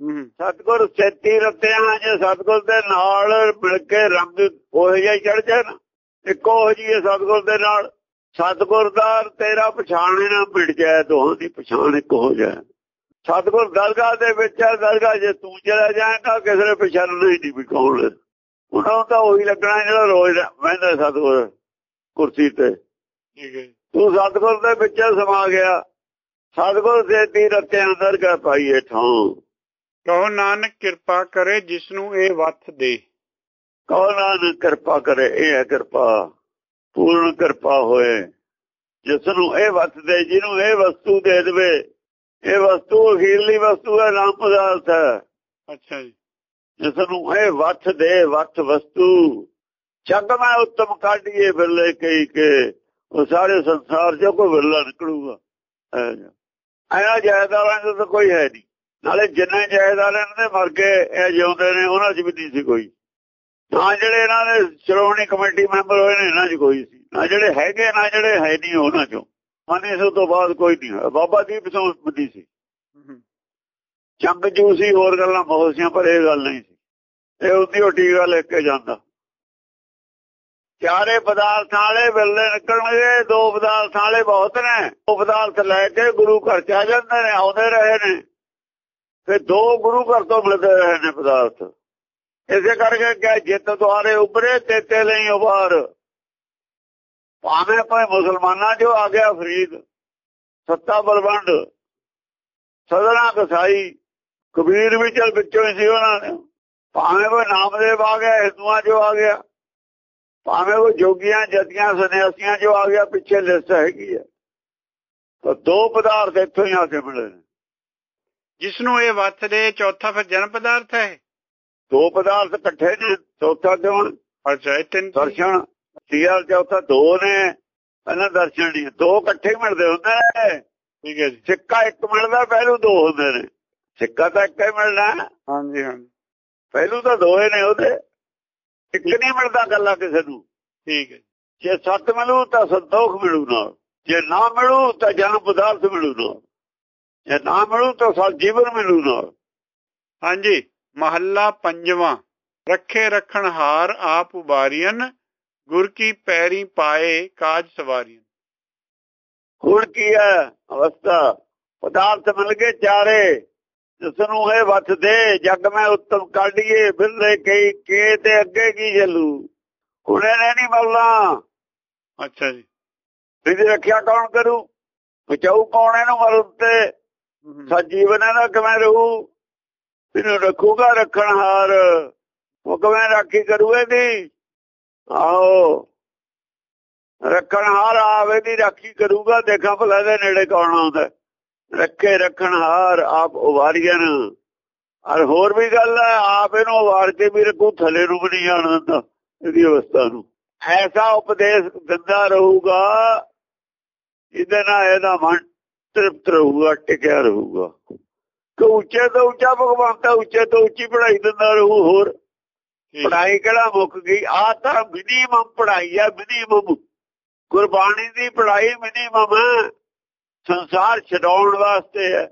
ਸਤਗੁਰ ਸੇਤੀ ਰਤਿਆਂ ਜੇ ਸਤਗੁਰ ਦੇ ਨਾਲ ਮਿਲ ਕੇ ਰੰਗ ਉਹ ਜਿਹਾ ਚੜ ਜਾਏ ਨਾ। ਇੱਕੋ ਹੋ ਜੀਏ ਸਤਗੁਰ ਦੇ ਨਾਲ। ਸਤਗੁਰ ਦਾ ਤੇਰਾ ਪਛਾਣੇ ਨਾ ਮਿਟ ਜਾਏ ਦੋਹਾਂ ਦੀ ਪਛਾਣ ਇੱਕ ਹੋ ਜਾਏ। ਸਤਗੁਰ ਦਰਗਾਹ ਦੇ ਵਿੱਚ ਹੈ ਦਰਗਾਹ ਜੇ ਤੂੰ ਚਲਾ ਜਾਏਗਾ ਕਿਸੇ ਨੇ ਪਛਾਣਨਾ ਹੀ ਨਹੀਂ ਵੀ ਕੌਣ ਉਹਨਾਂ ਤਾਂ ਉਹੀ ਲੱਗਣਾ ਜਿਹੜਾ ਰੋਜ਼ ਬਹਿੰਦਾ ਸਤਗੁਰ ਕੁਰਸੀ ਤੇ। ਤੂੰ ਸਤਗੁਰ ਦੇ ਵਿੱਚ ਸਮਾ ਗਿਆ। ਸਤਗੁਰ ਦੇ ਤੀ ਰਤਿਆਂ ਅੰਦਰ ਕਾ ਪਾਈਏ ਠਾਂ ਕਹੋ ਨਾਨਕ ਕਿਰਪਾ ਕਰੇ ਜਿਸ ਨੂੰ ਇਹ ਵੱਥ ਦੇ। ਕਹੋ ਨਾਨਕ ਕਿਰਪਾ ਕਰੇ ਇਹ ਹੈ ਕਿਰਪਾ ਪੂਰਨ ਕਿਰਪਾ ਹੋਏ। ਜਿਸ ਨੂੰ ਇਹ ਵਸ ਦੇ ਜਿਹਨੂੰ ਇਹ ਵਸਤੂ ਦੇ ਦੇਵੇ। ਇਹ ਵਸਤੂ ਅਖੀਰਲੀ ਵਸਤੂ ਹੈ ਨਾਮ ਪਦਾਰਥ ਹੈ। ਅੱਛਾ ਜੀ। ਜਿਸ ਨੂੰ ਇਹ ਵੱਥ ਦੇ ਵੱਥ ਵਸਤੂ। ਜਗ ਮੈਂ ਉੱਤਮ ਕਾਢੀਏ ਬਿਰਲੇ ਕਈ ਕੇ ਉਹ ਸਾਰੇ ਸੰਸਾਰ ਚੋਂ ਕੋਈ ਬਿਰਲਾ ਨਿਕਲੂਗਾ। ਐਨਾ ਜਾਇਦਾਰਾਂ ਤਾਂ ਕੋਈ ਹੈ ਨਹੀਂ। ਨਾਲੇ ਜਿੰਨੇ ਜਾਇਦਾਰਾਂ ਨੇ ਮਰ ਗਏ ਇਹ ਜਿਉਂਦੇ ਨੇ ਉਹਨਾਂ 'ਚ ਵੀ ਨਹੀਂ ਸੀ ਕੋਈ। ਨਾ ਜਿਹੜੇ ਇਹਨਾਂ ਦੇ ਸ਼੍ਰੋਮਣੀ ਕਮੇਟੀ ਮੈਂਬਰ ਹੋਏ ਨੇ ਇਹਨਾਂ 'ਚ ਕੋਈ ਸੀ। ਨਾ ਜਿਹੜੇ ਹੈਗੇ ਨਾ ਜਿਹੜੇ ਹੈ ਨਹੀਂ ਉਹਨਾਂ 'ਚੋਂ। ਮਨੀ ਸੋ ਤੋਂ ਬਾਅਦ ਕੋਈ ਨਹੀਂ ਹੋਇਆ। ਬਾਬਾ ਦੀਪ ਸਿੰਘ ਬੁੱਧੀ ਸੀ। ਚੰਗ ਜੂ ਸੀ ਹੋਰ ਗੱਲਾਂ ਬਹੁਤ ਸੀਆਂ ਪਰ ਇਹ ਗੱਲ ਨਹੀਂ ਸੀ। ਇਹ ਉਹਦੀ ਓਟੀ ਗੱਲ ਲਿਖ ਕੇ ਜਾਂਦਾ। ਚਾਰੇ ਪਦਾਰਥਾਂ ਵਾਲੇ ਬਿੱਲੇ ਨਿਕਲਣਗੇ ਦੋ ਪਦਾਰਥਾਂ ਵਾਲੇ ਬਹੁਤ ਨੇ। ਉਹ ਪਦਾਰਥ ਲੈ ਕੇ ਗੁਰੂ ਘਰ ਚ ਆ ਜਾਂਦੇ ਨੇ ਆਉਂਦੇ ਰਹੇ ਨੇ। ਫਿਰ ਦੋ ਗੁਰੂ ਘਰ ਤੋਂ ਮਿਲਦੇ ਰਹੇ ਨੇ ਪਦਾਰਥ। ਇਸੇ ਕਰਕੇ ਕਿ ਜਿੱਤ ਦੁਆਰੇ ਉਭਰੇ ਤੇ ਤੇ ਲਈ ਉਬਾਰ ਭਾਵੇਂ ਕੋਈ ਮੁਸਲਮਾਨਾਂ ਜੋ ਆ ਗਿਆ ਫਰੀਦ, ਸੱਤਾ ਬਲਵੰਡ, ਸਦਨਾ ਕਸਾਈ, ਕਬੀਰ ਵੀ ਚਲ ਵਿੱਚੋਂ ਹੀ ਸੀ ਉਹਨਾਂ ਨੇ। ਭਾਵੇਂ ਕੋਈ ਨਾਮਦੇਵ ਆ ਗਿਆ, ਹਿੰਦੂਆਂ ਜੋ ਆ ਗਿਆ। ਭਾਵੇਂ ਉਹ ਜੋਗੀਆਂ, ਜਤੀਆਂ, ਸੰਨਿਆਸੀਆਂ ਜੋ ਆ ਗਿਆ, ਪਿੱਛੇ ਲਿਸਟ ਹੈਗੀ ਹੈ ਤਾਂ ਦੋ ਪਦਾਰਥ ਇੱਥੋਂ ਹੀ ਆ ਕੇ ਮਿਲੇ ਨੇ। ਜਿਸ ਨੂੰ ਇਹ ਵੱਥ ਦੇ ਚੌਥਾ ਫਿਰ ਜਨਮ ਪਦਾਰਥ ਹੈ। ਦੋ ਪਦਾਰਥ ਇਕੱਠੇ ਨੇ ਚੌਥਾ ਕਿਉਂ ਅੱਛਾ ਇਹ ਤਿੰਨ ਦਰਸ਼ਨ ਤੀਆ ਚੌਥਾ ਦੋ ਨੇ। ਪਹਿਲਾਂ ਦਰਸ਼ਨ ਨਹੀਂ ਦੋ ਇਕੱਠੇ ਮਿਲਦੇ ਹੁੰਦੇ ਨੇ। ਠੀਕ ਹੈ ਜੀ। ਸਿੱਕਾ ਇੱਕ ਮਿਲਦਾ ਪਹਿਲੂ ਦੋ ਹੁੰਦੇ ਨੇ। ਸਿੱਕਾ ਤਾਂ ਇੱਕ ਹੀ ਮਿਲਣਾ। ਹਾਂਜੀ ਹਾਂਜੀ। ਪਹਿਲੂ ਤਾਂ ਦੋਏ ਨੇ ਉਹਦੇ। ਇੱਕ ਨਹੀਂ ਮਿਲਦਾ ਗੱਲਾਂ ਕਿਸੇ ਨੂੰ। ਠੀਕ ਹੈ ਜੇ। ਸੱਤ ਮਿਲੂ ਤਾਂ ਸੰਤੋਖ ਮਿਲੂ ਨਾਲ। ਜੇ ਨਾ ਮਿਲੂ ਤਾਂ ਜਨਮ ਪਦਾਰਥ ਮਿਲੂ ਨਾਲ। ਜੇ ਨਾ ਮਿਲੂ ਤਾਂ ਸਾ ਜੀਵਨ ਮਿਲੂ ਨਾਲ। ਹਾਂਜੀ ਮਹੱਲਾ ਪੰਜਵਾਂ। ਰੱਖੇ ਰਖਣ ਹਾਰ ਆਪ ਉਬਾਰੀਆਂ ਗੁਰ ਕੀ ਪੈਰੀ ਪਾਏ ਕਾਜ ਸਵਾਰੀਆਂ ਹੁਣ ਕੀ ਹੈ ਅਵਸਥਾ? ਪਦਾਰਥ ਮਿਲ ਗਏ ਚਾਰੇ ਜਿਸ ਨੂੰ ਇਹ ਵੱਥ ਦੇ ਜਗ ਮੈਂ ਉੱਤਮ ਕਾਢੀਏ ਫਿਰਲੇ ਕਈ ਕੇ ਤੇ ਅੱਗੇ ਕੀ ਚੱਲੂ ਹੁਣੇ ਨੇ ਨਹੀਂ ਮਿਲਣਾ ਅੱਛਾ ਜੀ। ਇਹਦੀ ਰੱਖਿਆ ਕੌਣ ਕਰੂ? ਬਚਾਊ ਕੌਣ ਇਹਨੂੰ ਮਰਨ ਤੇ? ਸਜੀਵਨ ਇਹਦਾ ਕਿਵੇਂ ਰਹੂ? ਇਹਨੂੰ ਰੱਖੂਗਾ ਰੱਖਣ ਹਾਰ। ਉਹ ਕਿਵੇਂ ਰਾਖੀ ਕਰੂ ਇਹਦੀ? ਆਓ ਰੱਖਣ ਹਾਰ ਆਵੇ ਦੀ ਰਾਖੀ ਕਰੂਗਾ। ਦੇਖਾਂ ਭਲਾ ਦੇ ਨੇੜੇ ਕੌਣ ਆਉਂਦਾ। ਰੱਖੇ ਰੱਖਣ ਹਾਰ ਆਪ ਉਵਾਰੀਆਂ। ਔਰ ਹੋਰ ਵੀ ਗੱਲ ਹੈ, ਆਪ ਇਹਨੂੰ ਉਵਾਰ ਕੇ ਵੀ ਰੱਖੂ, ਥੱਲੇ ਨੂੰ ਵੀ ਨਹੀਂ ਜਾਣ ਦਿੰਦਾ ਇਹਦੀ ਅਵਸਥਾ ਨੂੰ। ਐਸਾ ਉਪਦੇਸ਼ ਦਿੰਦਾ ਰਹੂਗਾ ਇਹਦੇ ਨਾਲ ਇਹਦਾ ਮਨ ਤ੍ਰਿਪਤ ਰਹੂਗਾ ਟਿਕਿਆ ਰਹੂਗਾ। ਕਿ ਉੱਚੇ ਤੋਂ ਉੱਚਾ ਭਗਵਾਨ ਤਾਂ ਉੱਚੇ ਤੋਂ ਉੱਚੀ ਪੜਾਈ ਦਿੰਦਾ ਰਹੂ ਹੋਰ। ਪੜਾਈ ਕਿਹੜਾ ਮੁੱਕ ਗਈ? ਆ ਤਾਂ ਮਿਨੀਮਮ ਪੜਾਈ ਆ ਮਿਨੀਮਮ ਗੁਰਬਾਣੀ ਦੀ ਪੜਾਈ ਮਿਨੀਮਮ ਸੰਸਾਰ ਛਡਾਉਣ ਵਾਸਤੇ ਹੈ।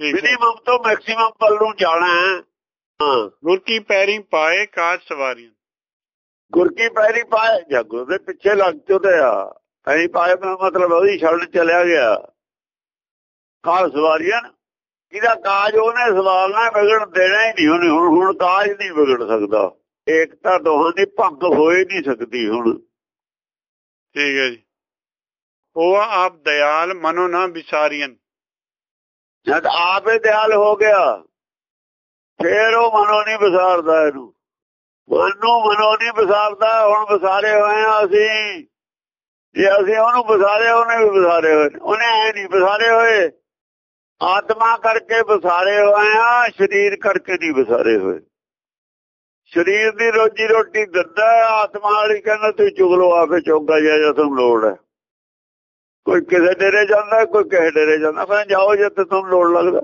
ਮਿਨੀਮਮ ਤੋਂ ਮੈਕਸਿਮਮ ਵੱਲ ਨੂੰ ਜਾਣਾ ਹੈ। ਹਾਂ। ਗੁਰ ਕੀ ਪੈਰੀ ਪਾਏ ਕਾਜ ਸਵਾਰੀਆਂ। ਗੁਰ ਕੀ ਪੈਰੀ ਪਾਏ? ਜਾਂ ਗੁਰ ਦੇ ਪਿੱਛੇ ਲੱਗ ਚੁੱਕੇ ਆ ਪੈਰੀ ਪਾਏ ਮਤਲਬ ਉਹਦੀ ਛੱਡ ਚਲਿਆ ਗਿਆ। ਕਾਲ ਸਵਾਰੀਆਂ ਇਹਦਾ ਕਾਜ ਉਹਨੇ ਸਵਾਲਣਾ ਵਿਗੜ ਦੇਣਾ ਹੀ ਨਹੀਂ ਉਹਨੇ। ਹੁਣ ਹੁਣ ਕਾਜ ਨਹੀਂ ਵਿਗੜ ਸਕਦਾ। ਏਕਤਾ ਦੋਹਾਂ ਦੀ ਭੰਗ ਹੋਏ ਨਹੀਂ ਸਕਦੀ ਹੁਣ। ਠੀਕ ਹੈ ਜੀ। ਉਹ ਆਪ ਦਇਆਲ ਮਨੋ ਨਾ ਵਿਸਾਰੀਆਂ ਜਦ ਆਪੇ ਦਿਆਲ ਹੋ ਗਿਆ ਫੇਰ ਉਹ ਮਨੋ ਨਹੀਂ ਵਿਸਾਰਦਾ ਇਹਨੂੰ। ਮਨੋਂ ਮਨੋ ਨਹੀਂ ਵਿਸਾਰਦਾ ਹੁਣ ਵਿਸਾਰੇ ਹੋਏ ਆ ਅਸੀਂ। ਜੇ ਅਸੀਂ ਉਹਨੂੰ ਵਿਸਾਰੇ ਉਹਨੇ ਵੀ ਵਿਸਾਰੇ ਹੋਏ ਉਹਨੇ ਐ ਨਹੀਂ ਵਿਸਾਰੇ ਹੋਏ। ਆਤਮਾ ਕਰਕੇ ਵਿਸਾਰੇ ਹੋਏ ਆ, ਸਰੀਰ ਕਰਕੇ ਨਹੀਂ ਵਿਸਾਰੇ ਹੋਏ। ਸਰੀਰ ਦੀ ਰੋਜੀ ਰੋਟੀ ਦਿੰਦਾ ਆਤਮਾ ਵਾਲੀ ਕਹਿੰਦਾ, ਤੂੰ ਚੁਗਲੋ ਆਪੇ ਚੋਗਾ ਜਾ ਜਾਂ ਤੁਹਾਨੂੰ ਲੋੜ ਹੈ। ਕੋਈ ਕਿਸੇ ਡੇਰੇ ਜਾਂਦਾ, ਕੋਈ ਕਿਸੇ ਡੇਰੇ ਜਾਂਦਾ ਫਿਰ ਜਾਓ ਜਿੱਥੇ ਤੁਹਾਨੂੰ ਲੋੜ ਲੱਗਦਾ।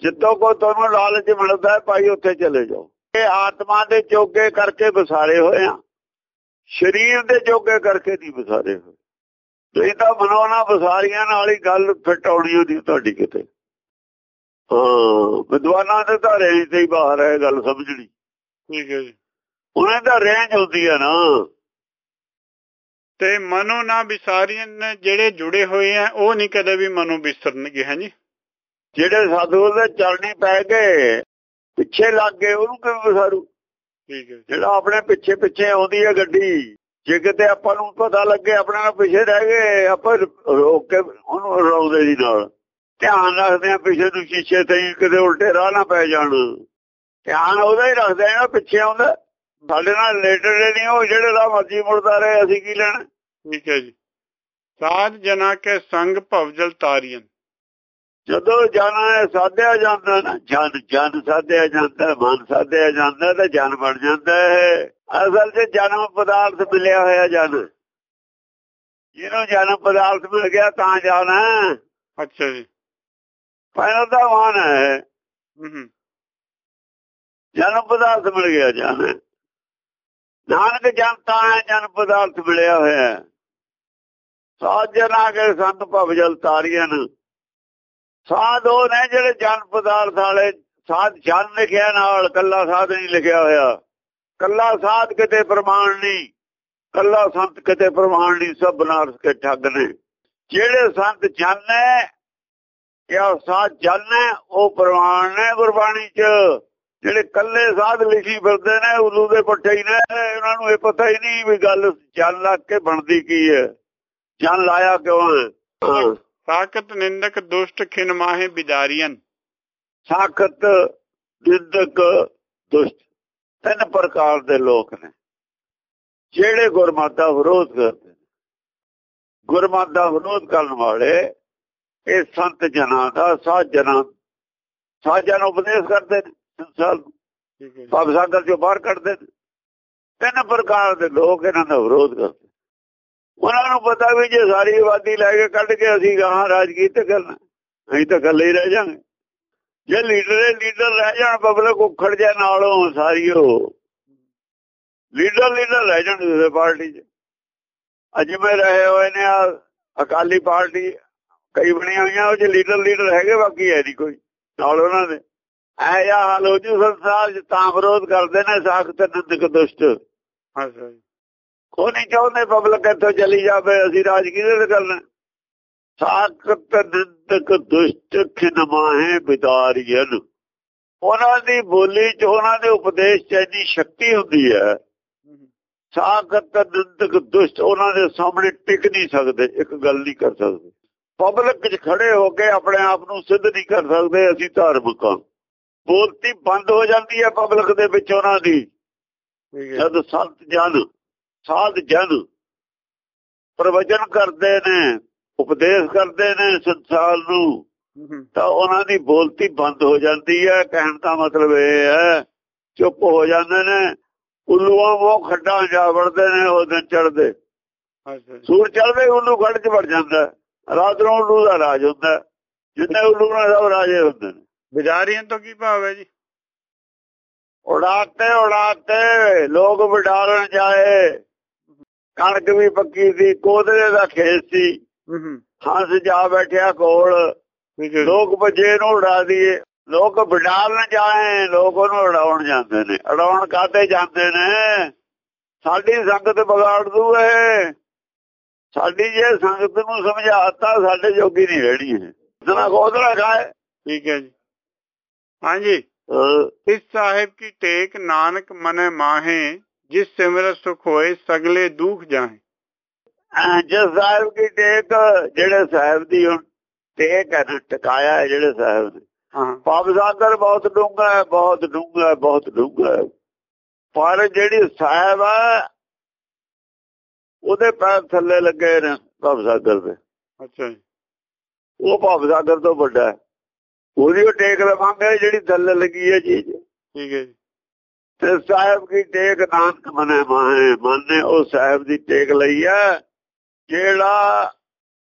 ਜਿੱਦੋਂ ਕੋ ਤੁਹਾਨੂੰ ਲਾਲਚ ਮਿਲਦਾ ਭਾਈ ਉੱਥੇ ਚਲੇ ਜਾਓ। ਇਹ ਆਤਮਾ ਦੇ ਚੋਗੇ ਕਰਕੇ ਵਿਸਾਰੇ ਹੋਏ ਆ। ਸਰੀਰ ਦੇ ਚੋਗੇ ਕਰਕੇ ਨਹੀਂ ਵਿਸਾਰੇ ਹੋਏ। ਤੁਸੀਂ ਤਾਂ ਮਨੋਨਾ ਵਿਸਾਰੀਆਂ ਨਾਲ ਹੀ ਗੱਲ ਫਿੱਟ ਆਉਣੀ ਹੁੰਦੀ ਤੁਹਾਡੀ ਕਿਤੇ। ਹਾਂ ਵਿਦਵਾਨਾਂ ਦੇ ਤਾਂ ਰੇਂਜ ਤੇ ਹੀ ਬਾਹਰ ਹੈ ਗੱਲ ਸਮਝਣੀ। ਠੀਕ ਹੈ ਜੀ। ਉਹਨਾਂ ਦਾ ਰੇਂਜ ਹੁੰਦੀ ਹੈ ਨਾ। ਤੇ ਮਨੋ ਨਾ ਵਿਸਾਰੀਆਂ ਜਿਹੜੇ ਜੁੜੇ ਹੋਏ ਆ ਉਹ ਨਹੀਂ ਕਦੇ ਵੀ ਮਨੋ ਵਿਸਰਨਗੇ ਹੈ ਜੀ? ਜਿਹੜੇ ਸਾਧੂ ਦੇ ਚਰਨੀ ਪੈ ਗਏ ਪਿੱਛੇ ਲੱਗ ਗਏ ਉਹਨੂੰ ਕਿਵੇਂ ਵਿਸਾਰੂ? ਠੀਕ ਹੈ ਜਿਹੜਾ ਆਪਣੇ ਪਿੱਛੇ ਪਿੱਛੇ ਆਉਂਦੀ ਹੈ ਗੱਡੀ ਜੇ ਕਿਤੇ ਆਪਾਂ ਨੂੰ ਪਤਾ ਲੱਗੇ ਆਪਣੇ ਪਿੱਛੇ ਰਹਿ ਗਏ ਆਪਾਂ ਰੋਕ ਕੇ ਉਹਨੂੰ ਰੋਕਦੇ ਜੀ ਨਾਲ। ਧਿਆਨ ਰੱਖਦੇ ਆ ਪਿੱਛੇ ਨੂੰ ਸ਼ੀਸ਼ੇ ਤੇ ਕਿਤੇ ਉਲਟੇ ਰਾਹ ਨਾ ਪੈ ਜਾਣ। ਧਿਆਨ ਉਹਦਾ ਹੀ ਰੱਖਦੇ ਆ ਪਿੱਛੇ ਆਉਂਦਾ। ਸਾਡੇ ਨਾਲ ਰਿਲੇਟਡ ਨਹੀਂ ਉਹ ਜਿਹੜੇ ਰਾਹ ਮਰਜ਼ੀ ਮੁੜਦਾ ਰਹੇ ਅਸੀਂ ਕੀ ਲੈਣਾ? ਠੀਕ ਹੈ ਜੀ। ਸਾਧ ਜਨਾ ਕੇ ਸੰਗ ਭਵਜਲ ਤਾਰੀਆਂ ਜਦੋਂ ਜਨ ਸਾਧਿਆ ਜਾਂਦਾ ਨਾ ਜਨ ਜਨ ਸਾਧਿਆ ਜਾਂਦਾ ਮਨ ਸਾਧਿਆ ਜਾਂਦਾ ਤਾਂ ਜਨ ਬਣ ਜਾਂਦਾ ਹੈ ਅਸਲ 'ਚ ਜਨਮ ਪਦਾਰਥ ਮਿਲਿਆ ਹੋਇਆ ਜਨ। ਜਿਹਨੂੰ ਜਨਮ ਪਦਾਰਥ ਮਿਲ ਗਿਆ ਤਾਂ ਜਾਣਾ। ਅੱਛਾ ਜੀ। ਪਹਿਲਾਂ ਤਾਂ ਮਾਨ ਹੈ। ਹੂੰ ਹੂੰ। ਜਨਮ ਪਦਾਰਥ ਮਿਲ ਗਿਆ ਜਨ। ਨਾਨਕ ਜਨਤਾ ਹੈ ਜਨ ਪਦਾਰਥ ਮਿਲਿਆ ਹੋਇਆ। ਹੈ ਸਾਧ ਜਨਾ ਕੇ ਸੰਤ ਭਵ ਜਲ ਤਾਰੀਆਂ ਸਾਧ ਉਹ ਨੇ ਜਿਹੜੇ ਜਨ ਪਦਾਰਥ ਵਾਲੇ ਸਾਧ ਜਨ ਲਿਖਿਆ ਨਾਲ ਕੱਲਾ ਸਾਧ ਨਹੀਂ ਲਿਖਿਆ ਹੋਇਆ। ਕੱਲਾ ਸਾਧ ਕਿਤੇ ਪ੍ਰਮਾਣ ਨਹੀਂ ਕੱਲਾ ਸੰਤ ਕਿਤੇ ਪ੍ਰਮਾਣ ਨਹੀਂ ਸਭ ਬਨਾਰਸ ਕੇ ਠੱਗ ਨੇ। ਜਿਹੜੇ ਸੰਤ ਜਨ ਹੈ ਜਾਂ ਸਾਧ ਜਨ ਹੈ ਉਹ ਪ੍ਰਮਾਣ ਨੇ ਗੁਰਬਾਣੀ 'ਚ। ਜਿਹੜੇ ਕੱਲੇ ਸਾਧ ਲਿਖੀ ਫਿਰਦੇ ਨੇ ਉਲੂ ਦੇ ਪੱਠੇ ਹੀ ਨੇ ਉਹਨਾਂ ਨੂੰ ਇਹ ਪਤਾ ਹੀ ਨਹੀਂ ਵੀ ਗੱਲ ਜਨ ਲੱਗ ਕੇ ਬਣਦੀ ਕੀ ਹੈ। ਜਨ ਲਾਇਆ ਕਿਉਂ ਹੈ? ਸਾਖਤ ਨਿੰਦਕ ਦੁਸ਼ਟ ਖਿਨ ਮਾਹੇ ਬਿਦਾਰੀਆਂ ਸਾਖਤ ਨਿੰਦਕ ਦੁਸ਼ਟ ਤਿੰਨ ਪ੍ਰਕਾਰ ਦੇ ਲੋਕ ਨੇ। ਜਿਹੜੇ ਗੁਰਮਤਿ ਦਾ ਵਿਰੋਧ ਕਰਦੇ ਗੁਰਮਤਿ ਦਾ ਵਿਰੋਧ ਕਰਨ ਵਾਲੇ ਇਹ ਸੰਤ ਜਨਾਂ ਦਾ ਸਾਧ ਜਨਾਂ ਨੂੰ ਉਪਦੇਸ਼ ਕਰਦੇ ਨੇ ਸੰਸਾਰ ਭਵ ਸਾਗਰ ਚੋਂ ਬਾਹਰ ਕੱਢਦੇ ਨੇ। ਤਿੰਨ ਪ੍ਰਕਾਰ ਦੇ ਲੋਕ ਇਹਨਾਂ ਦਾ ਵਿਰੋਧ ਕਰਦੇ ਉਹਨਾਂ ਨੂੰ ਪਤਾ ਵੀ ਜੇ ਸਾਰੀ ਆਬਾਦੀ ਲੈ ਕੇ ਕੱਢ ਕੇ ਅਸੀਂ ਗਾਹਾਂ ਰਾਜ ਕੀਤੇ ਕਰਨਾ ਅਸੀਂ ਤਾਂ ਇਕੱਲੇ ਹੀ ਰਹਿ ਜਾਵਾਂਗੇ। ਜੇ ਲੀਡਰ ਲੀਡਰ ਰਹਿ ਜਾਣ ਪਬਲਿਕ ਉਖੜ ਜਾ ਨਾਲੋਂ ਸਾਰੀ ਉਹ ਲੀਡਰ ਲੀਡਰ ਰਹਿ ਜਾਣ ਦੂਸਰੇ ਪਾਰਟੀ 'ਚ। ਅੱਜ ਮੈਂ ਰਹੇ ਹੋਏ ਨੇ ਆ ਅਕਾਲੀ ਪਾਰਟੀ ਕਈ ਬਣੀਆਂ ਹੋਈਆਂ ਉਹ 'ਚ ਲੀਡਰ ਲੀਡਰ ਹੈਗੇ ਬਾਕੀ ਹੈ ਨਹੀਂ ਕੋਈ ਨਾਲ ਉਹਨਾਂ ਦੇ। ਐ ਜਾਂ ਹਾਲ ਹੋ ਜੂ ਸੰਸਾਰ 'ਚ ਤਾਂ ਵਿਰੋਧ ਕਰਦੇ ਨੇ ਸਾਖਤ ਨਿੰਦਕ ਦੁਸ਼ਟ। ਅੱਛਾ ਜੀ। ਉਹ ਨਹੀਂ ਚਾਹੁੰਦੇ ਪਬਲਿਕ ਇੱਥੋਂ ਚਲੀ ਜਾਵੇ ਅਸੀਂ ਰਾਜ ਕਿਹਦੇ ਤੇ ਕਰਨਾ ਸਾਖਤ ਨਿੰਦਕ ਦੁਸ਼ਟ ਖਿਨਮਾਹੇ ਬਿਦਾਰੀਨ ਉਹਨਾਂ ਦੀ ਬੋਲੀ 'ਚ ਉਹਨਾਂ ਦੇ ਉਪਦੇਸ਼ 'ਚ ਇੰਨੀ ਸ਼ਕਤੀ ਹੁੰਦੀ ਹੈ। ਸਾਖਤ ਨਿੰਦਕ ਦੁਸ਼ਟ ਉਹਨਾਂ ਦੇ ਸਾਹਮਣੇ ਟਿਕ ਨਹੀਂ ਸਕਦੇ ਇੱਕ ਗੱਲ ਨਹੀਂ ਕਰ ਸਕਦੇ। ਪਬਲਿਕ 'ਚ ਖੜੇ ਹੋ ਕੇ ਆਪਣੇ ਆਪ ਨੂੰ ਸਿੱਧ ਨਹੀਂ ਕਰ ਸਕਦੇ ਅਸੀਂ ਧਾਰਮਿਕ ਹਾਂ। ਬੋਲਤੀ ਬੰਦ ਹੋ ਜਾਂਦੀ ਹੈ ਪਬਲਿਕ ਦੇ ਵਿੱਚ ਉਹਨਾਂ ਦੀ। ਜਦ ਸੰਤ ਜਨ ਸਾਧ ਜਨ ਪ੍ਰਵਚਨ ਕਰਦੇ ਨੇ ਉਪਦੇਸ਼ ਕਰਦੇ ਨੇ ਸੰਸਾਰ ਨੂੰ ਤਾਂ ਉਹਨਾਂ ਦੀ ਬੋਲਤੀ ਬੰਦ ਹੋ ਜਾਂਦੀ ਹੈ। ਕਹਿਣ ਦਾ ਮਤਲਬ ਇਹ ਹੈ ਚੁੱਪ ਹੋ ਜਾਂਦੇ ਨੇ ਉੱਲੂਆਂ ਉਹ ਖੱਡਾਂ ਜਾ ਵੜਦੇ ਨੇ ਉਹ ਦਿਨ ਚੜਦੇ ਸੂਰ ਚੜਦੇ ਉੱਲੂ ਖੱਡ 'ਚ ਵੜ ਜਾਂਦਾ। ਰਾਤ ਨੂੰ ਉੱਲੂ ਦਾ ਰਾਜ ਹੁੰਦਾ ਜਿੰਨੇ ਉੱਲੂ ਨੇ ਸਭ ਰਾਜੇ ਹੁੰਦੇ ਨੇ। ਤੋਂ ਕੀ ਭਾਵ ਹੈ ਜੀ? ਉਡਾਤੇ ਉਡਾਤੇ ਲੋਕ ਵਿਡਾਰਨ ਜਾਏ। ਕਣਕ ਵੀ ਪੱਕੀ ਸੀ ਕੋਦਰੇ ਦਾ ਖੇਤ ਸੀ। ਹੰਸ ਜਾ ਬੈਠਿਆ ਕੋਲ। ਲੋਕ ਬੱਜੇ ਨੂੰ ਉਡਾ ਦਈਏ। ਲੋਕ ਵਿਡਾਰਨ ਜਾਏ ਲੋਕ ਉਹਨੂੰ ਉਡਾਉਣ ਜਾਂਦੇ ਨੇ। ਉਡਾਉਣ ਕਾਤੇ ਜਾਂਦੇ ਨੇ? ਸਾਡੀ ਸੰਗਤ ਵਿਗਾੜ ਦੂ ਇਹ ਸਾਡੀ ਜੇ ਸੰਗਤ ਨੂੰ ਸਮਝਾਤਾ ਸਾਡੇ ਜੋਗੀ ਨਹੀਂ ਰਹਿਣੀ ਹੈ ਜਨਾ ਕੋਦਰਾ ਖਾਏ। ਠੀਕ ਹੈ ਜੀ। ਹਾਂਜੀ। ਇਸ ਸਾਹਿਬ ਕੀ ਟੇਕ ਨਾਨਕ ਮਨੇ ਮਾਹੇ ਜਿਸ ਸਿਮਰਤ ਸੁਖ ਹੋਏ ਸਗਲੇ ਦੁਖ ਜਾਹੇ। ਜਿਸ ਸਾਹਿਬ ਦੀ ਟੇਕ ਜਿਹੜੇ ਸਾਹਿਬ ਦੀ ਹੁਣ ਟੇਕ ਹੈ ਟਿਕਾਇਆ ਹੈ ਜਿਹੜੇ ਸਾਹਿਬ ਹਾਂ। ਪਾਪ ਸਾਗਰ ਬਹੁਤ ਡੂੰਘਾ ਹੈ ਬਹੁਤ ਡੂੰਘਾ ਹੈ ਬਹੁਤ ਡੂੰਘਾ ਹੈ। ਪਰ ਜਿਹੜੀ ਸਾਹਿਬ ਹੈ ਉਹਦੇ ਪੈਰ ਥੱਲੇ ਲੱਗੇ ਨੇ ਪਾਪ ਸਾਗਰ ਦੇ। ਅੱਛਾ ਜੀ। ਉਹ ਪਾਪ ਸਾਗਰ ਤੋਂ ਵੱਡਾ ਹੈ। ਉਹਦੀ ਉਹ ਟੇਕ ਲਵਾਂਗੇ ਜਿਹੜੀ ਥੱਲੇ ਲੱਗੀ ਹੈ ਚੀਜ਼। ਠੀਕ ਹੈ ਜੀ। ਤੇ ਸਾਹਿਬ ਦੀ ਟੇਕ ਨਾਨਕ ਮਨੇ ਮਾਹੇ ਮਨ ਉਹ ਸਾਹਿਬ ਦੀ ਟੇਕ ਲਈ ਹੈ ਜਿਹੜਾ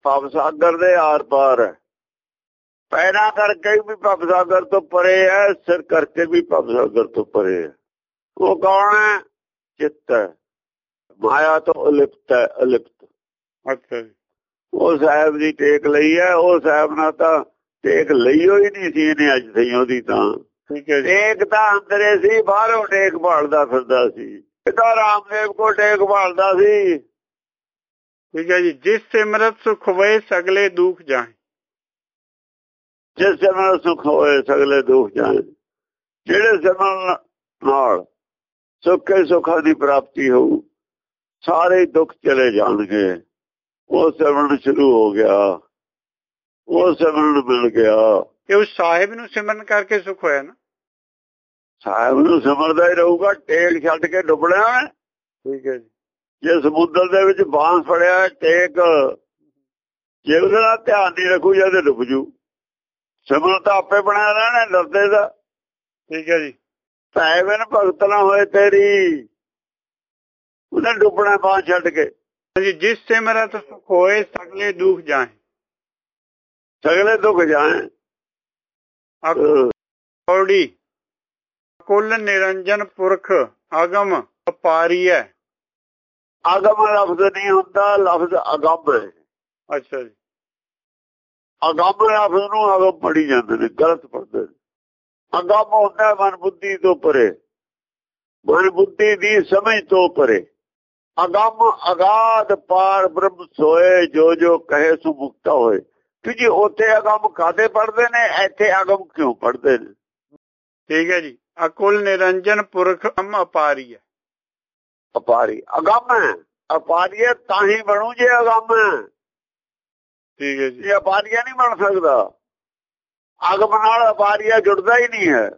ਭਵ ਸਾਗਰ ਦੇ ਆਰ ਪਾਰ ਹੈ। ਪੈਰਾਂ ਕਰਕੇ ਵੀ ਭਵ ਸਾਗਰ ਤੋਂ ਪਰੇ ਹੈ ਸਿਰ ਕਰਕੇ ਵੀ ਭਵ ਸਾਗਰ ਤੋਂ ਪਰੇ ਹੈ। ਉਹ ਕੌਣ ਹੈ? ਚਿੱਤ ਹੈ। ਮਾਇਆ ਤੋਂ ਅਲਿਪਤ ਹੈ ਅਲਿਪਤ। ਅੱਛਾ ਜੀ। ਉਹ ਸਾਹਿਬ ਦੀ ਟੇਕ ਲਈ ਹੈ ਉਹ ਸਾਹਿਬ ਨਾਲ ਤਾਂ ਟੇਕ ਲਈ ਹੋਈ ਨਹੀਂ ਸੀ ਇਹਨੇ ਅੱਜ ਸਹੀ ਉਹਦੀ ਤਾਂ। ਠੀਕ ਹੈ ਜੀ। ਟੇਕ ਤਾਂ ਅੰਦਰੇ ਸੀ ਬਾਹਰੋਂ ਟੇਕ ਭਾਲਦਾ ਫਿਰਦਾ ਸੀ। ਇਹਦਾ ਰਾਮਦੇਵ ਕੋ ਟੇਕ ਭਾਲਦਾ ਸੀ। ਠੀਕ ਹੈ ਜੀ ਜਿਸ ਸਿਮਰਤ ਸੁਖ ਹੋਏ ਸਗਲੇ ਦੁਖ ਜਾਹੇ ਜਿਸ ਜਨਲ ਸੁਖ ਹੋਏ ਸਗਲੇ ਦੁੱਖ ਜਾਣ ਜਿਹੜੇ ਜਨਲ ਨਾਲ ਸੁੱਖੇ ਸੁਖਾਂ ਦੀ ਪ੍ਰਾਪਤੀ ਹੋਊ ਸਾਰੇ ਦੁੱਖ ਚਲੇ ਜਾਣਗੇ। ਉਹ ਸਿਮਰਨ ਸ਼ੁਰੂ ਹੋ ਗਿਆ। ਉਹ ਸਿਮਰਨ ਮਿਲ ਗਿਆ। ਇਹ ਉਸ ਸਾਹਿਬ ਨੂੰ ਸਿਮਰਨ ਕਰਕੇ ਸੁਖ ਹੋਇਆ ਨਾ? ਸਾਹਿਬ ਨੂੰ ਸਿਮਰਦਾ ਹੀ ਰਹੂਗਾ ਟੇਕ ਛੱਡ ਕੇ ਡੁੱਬਣਾ ਠੀਕ ਹੈ ਜੀ। ਜੇ ਸਮੁੰਦਰ ਦੇ ਵਿੱਚ ਬਾਂਸ ਫੜਿਆ ਟੇਕ ਜੇ ਉਹਦਾ ਨਾਲ ਧਿਆਨ ਨਹੀਂ ਰੱਖੂ ਜਾਂ ਤੇ ਡੁੱਬ ਜੂ। ਸਿਮਰਨ ਤਾਂ ਆਪੇ ਬਣਿਆ ਰਹਿਣਾ ਡਰਦੇ ਦਾ ਠੀਕ ਹੈ ਜੀ। ਭੈ ਬਿਨ ਭਗਤ ਨਾ ਹੋਏ ਤੇਰੀ। ਉਹਨੇ ਡੁੱਬਣਾ ਬਾਹ ਛੱਡ ਕੇ। ਜੀ ਜਿਸ ਸਿਮਰਤ ਸੁਖ ਹੋਏ ਸਗਲੇ ਦੁਖ ਜਾਏ। ਸਗਲੇ ਦੁੱਖ ਜਾਏ। ਅਕੌੜੀ ਕੁੱਲ ਨਿਰੰਜਨ ਪੁਰਖ ਅਗਮ ਅਪਾਰੀ ਹੈ ਅਗਮ ਲਫ਼ਜ਼ ਨਹੀਂ ਹੁੰਦਾ ਲਫ਼ਜ਼ ਅਗੰਮ ਹੈ। ਅੱਛਾ ਜੀ। ਅਗੰਮ ਲਫ਼ਜ਼ ਨੂੰ ਅਗਮ ਪੜੀ ਜਾਂਦੇ ਨੇ ਗਲਤ ਪੜਦੇ ਨੇ। ਅਗੰਮ ਹੁੰਦਾ ਮਨ ਬੁੱਧੀ ਤੋਂ ਪਰੇ। ਮਨ ਬੁੱਧੀ ਦੀ ਸਮਝ ਤੋਂ ਪਰੇ। ਅਗੰਮ ਅਗਾਧ ਪਾਰ ਬ੍ਰਹਮ ਸੋਏ ਜੋ ਜੋ ਕਹੇ ਸੁ ਮੁਕਤਾ ਹੋਏ। ਕਿ ਜੀ ਉੱਥੇ ਅਗੰਮ ਕਾਦੇ ਪੜਦੇ ਨੇ ਇੱਥੇ ਅਗੰਮ ਕਿਉਂ ਪੜਦੇ ਨੇ? ਠੀਕ ਹੈ ਜੀ। ਅਕੁਲ ਨਿਰੰਜਨ ਪੁਰਖ ਅਮ ਅਪਾਰੀ ਹੈ। ਅਪਾਰੀ। ਅਗੰਮ ਹੈ। ਅਪਾਰੀ ਹੈ ਤਾਂ ਹੀ ਬਣੂ ਜੇ ਅਗੰਮ ਹੈ। ਠੀਕ ਹੈ ਜੀ। ਇਹ ਅਪਾਰੀਆ ਨਹੀਂ ਬਣ ਸਕਦਾ। ਅਗਮ ਨਾਲ ਅਪਾਰੀਆ ਜੁੜਦਾ ਹੀ ਨਹੀਂ ਹੈ।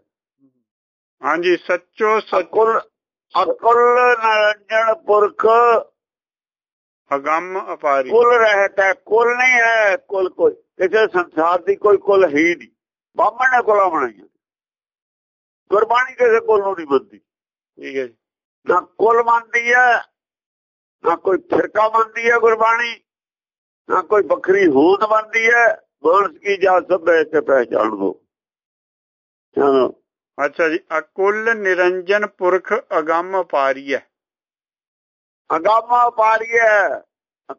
ਹਾਂਜੀ ਸੱਚੋ ਸੱਚ। ਅਕੁਲ ਨਰੰਜਨ ਪੁਰਖ। ਅਗੰਮ ਅਪਾਰੀ। ਕੁਲ ਰਹਤਾ ਕੁਲ ਨਹੀਂ ਹੈ ਕੁਲ ਕੋਈ। ਕਿਸੇ ਸੰਸਾਰ ਦੀ ਕੋਈ ਕੁਲ ਹੈ ਹੀ ਨਹੀਂ। ਬਾਹਮਣ ਨੇ ਕੁਲਾ ਬਣਾਈਆਂ। ਗੁਰਬਾਣੀ ਕਿਸੇ ਕੁਲ ਨੂੰ ਨਹੀਂ ਮੰਨਦੀ। ਠੀਕ ਹੈ ਨਾ ਕੁਲ ਮੰਨਦੀ ਹੈ ਨਾ ਕੋਈ ਫਿਰਕਾ ਮੰਨਦੀ ਹੈ ਗੁਰਬਾਣੀ ਨਾ ਕੋਈ ਵੱਖਰੀ ਹੋਂਦ ਮੰਨਦੀ ਹੈ। ਮਾਨਸ ਕੀ ਜਾ ਸਭੇ ਤੇ ਪਹਿਚਾਨ ਹੋ। ਚਲੋ। ਅੱਛਾ ਜੀ ਅਕੁਲ ਨਿਰੰਜਨ ਪੁਰਖ ਅਗੰਮ ਅਪਾਰੀ ਹੈ ਅਗਾਮਾ ਪਾਰੀਏ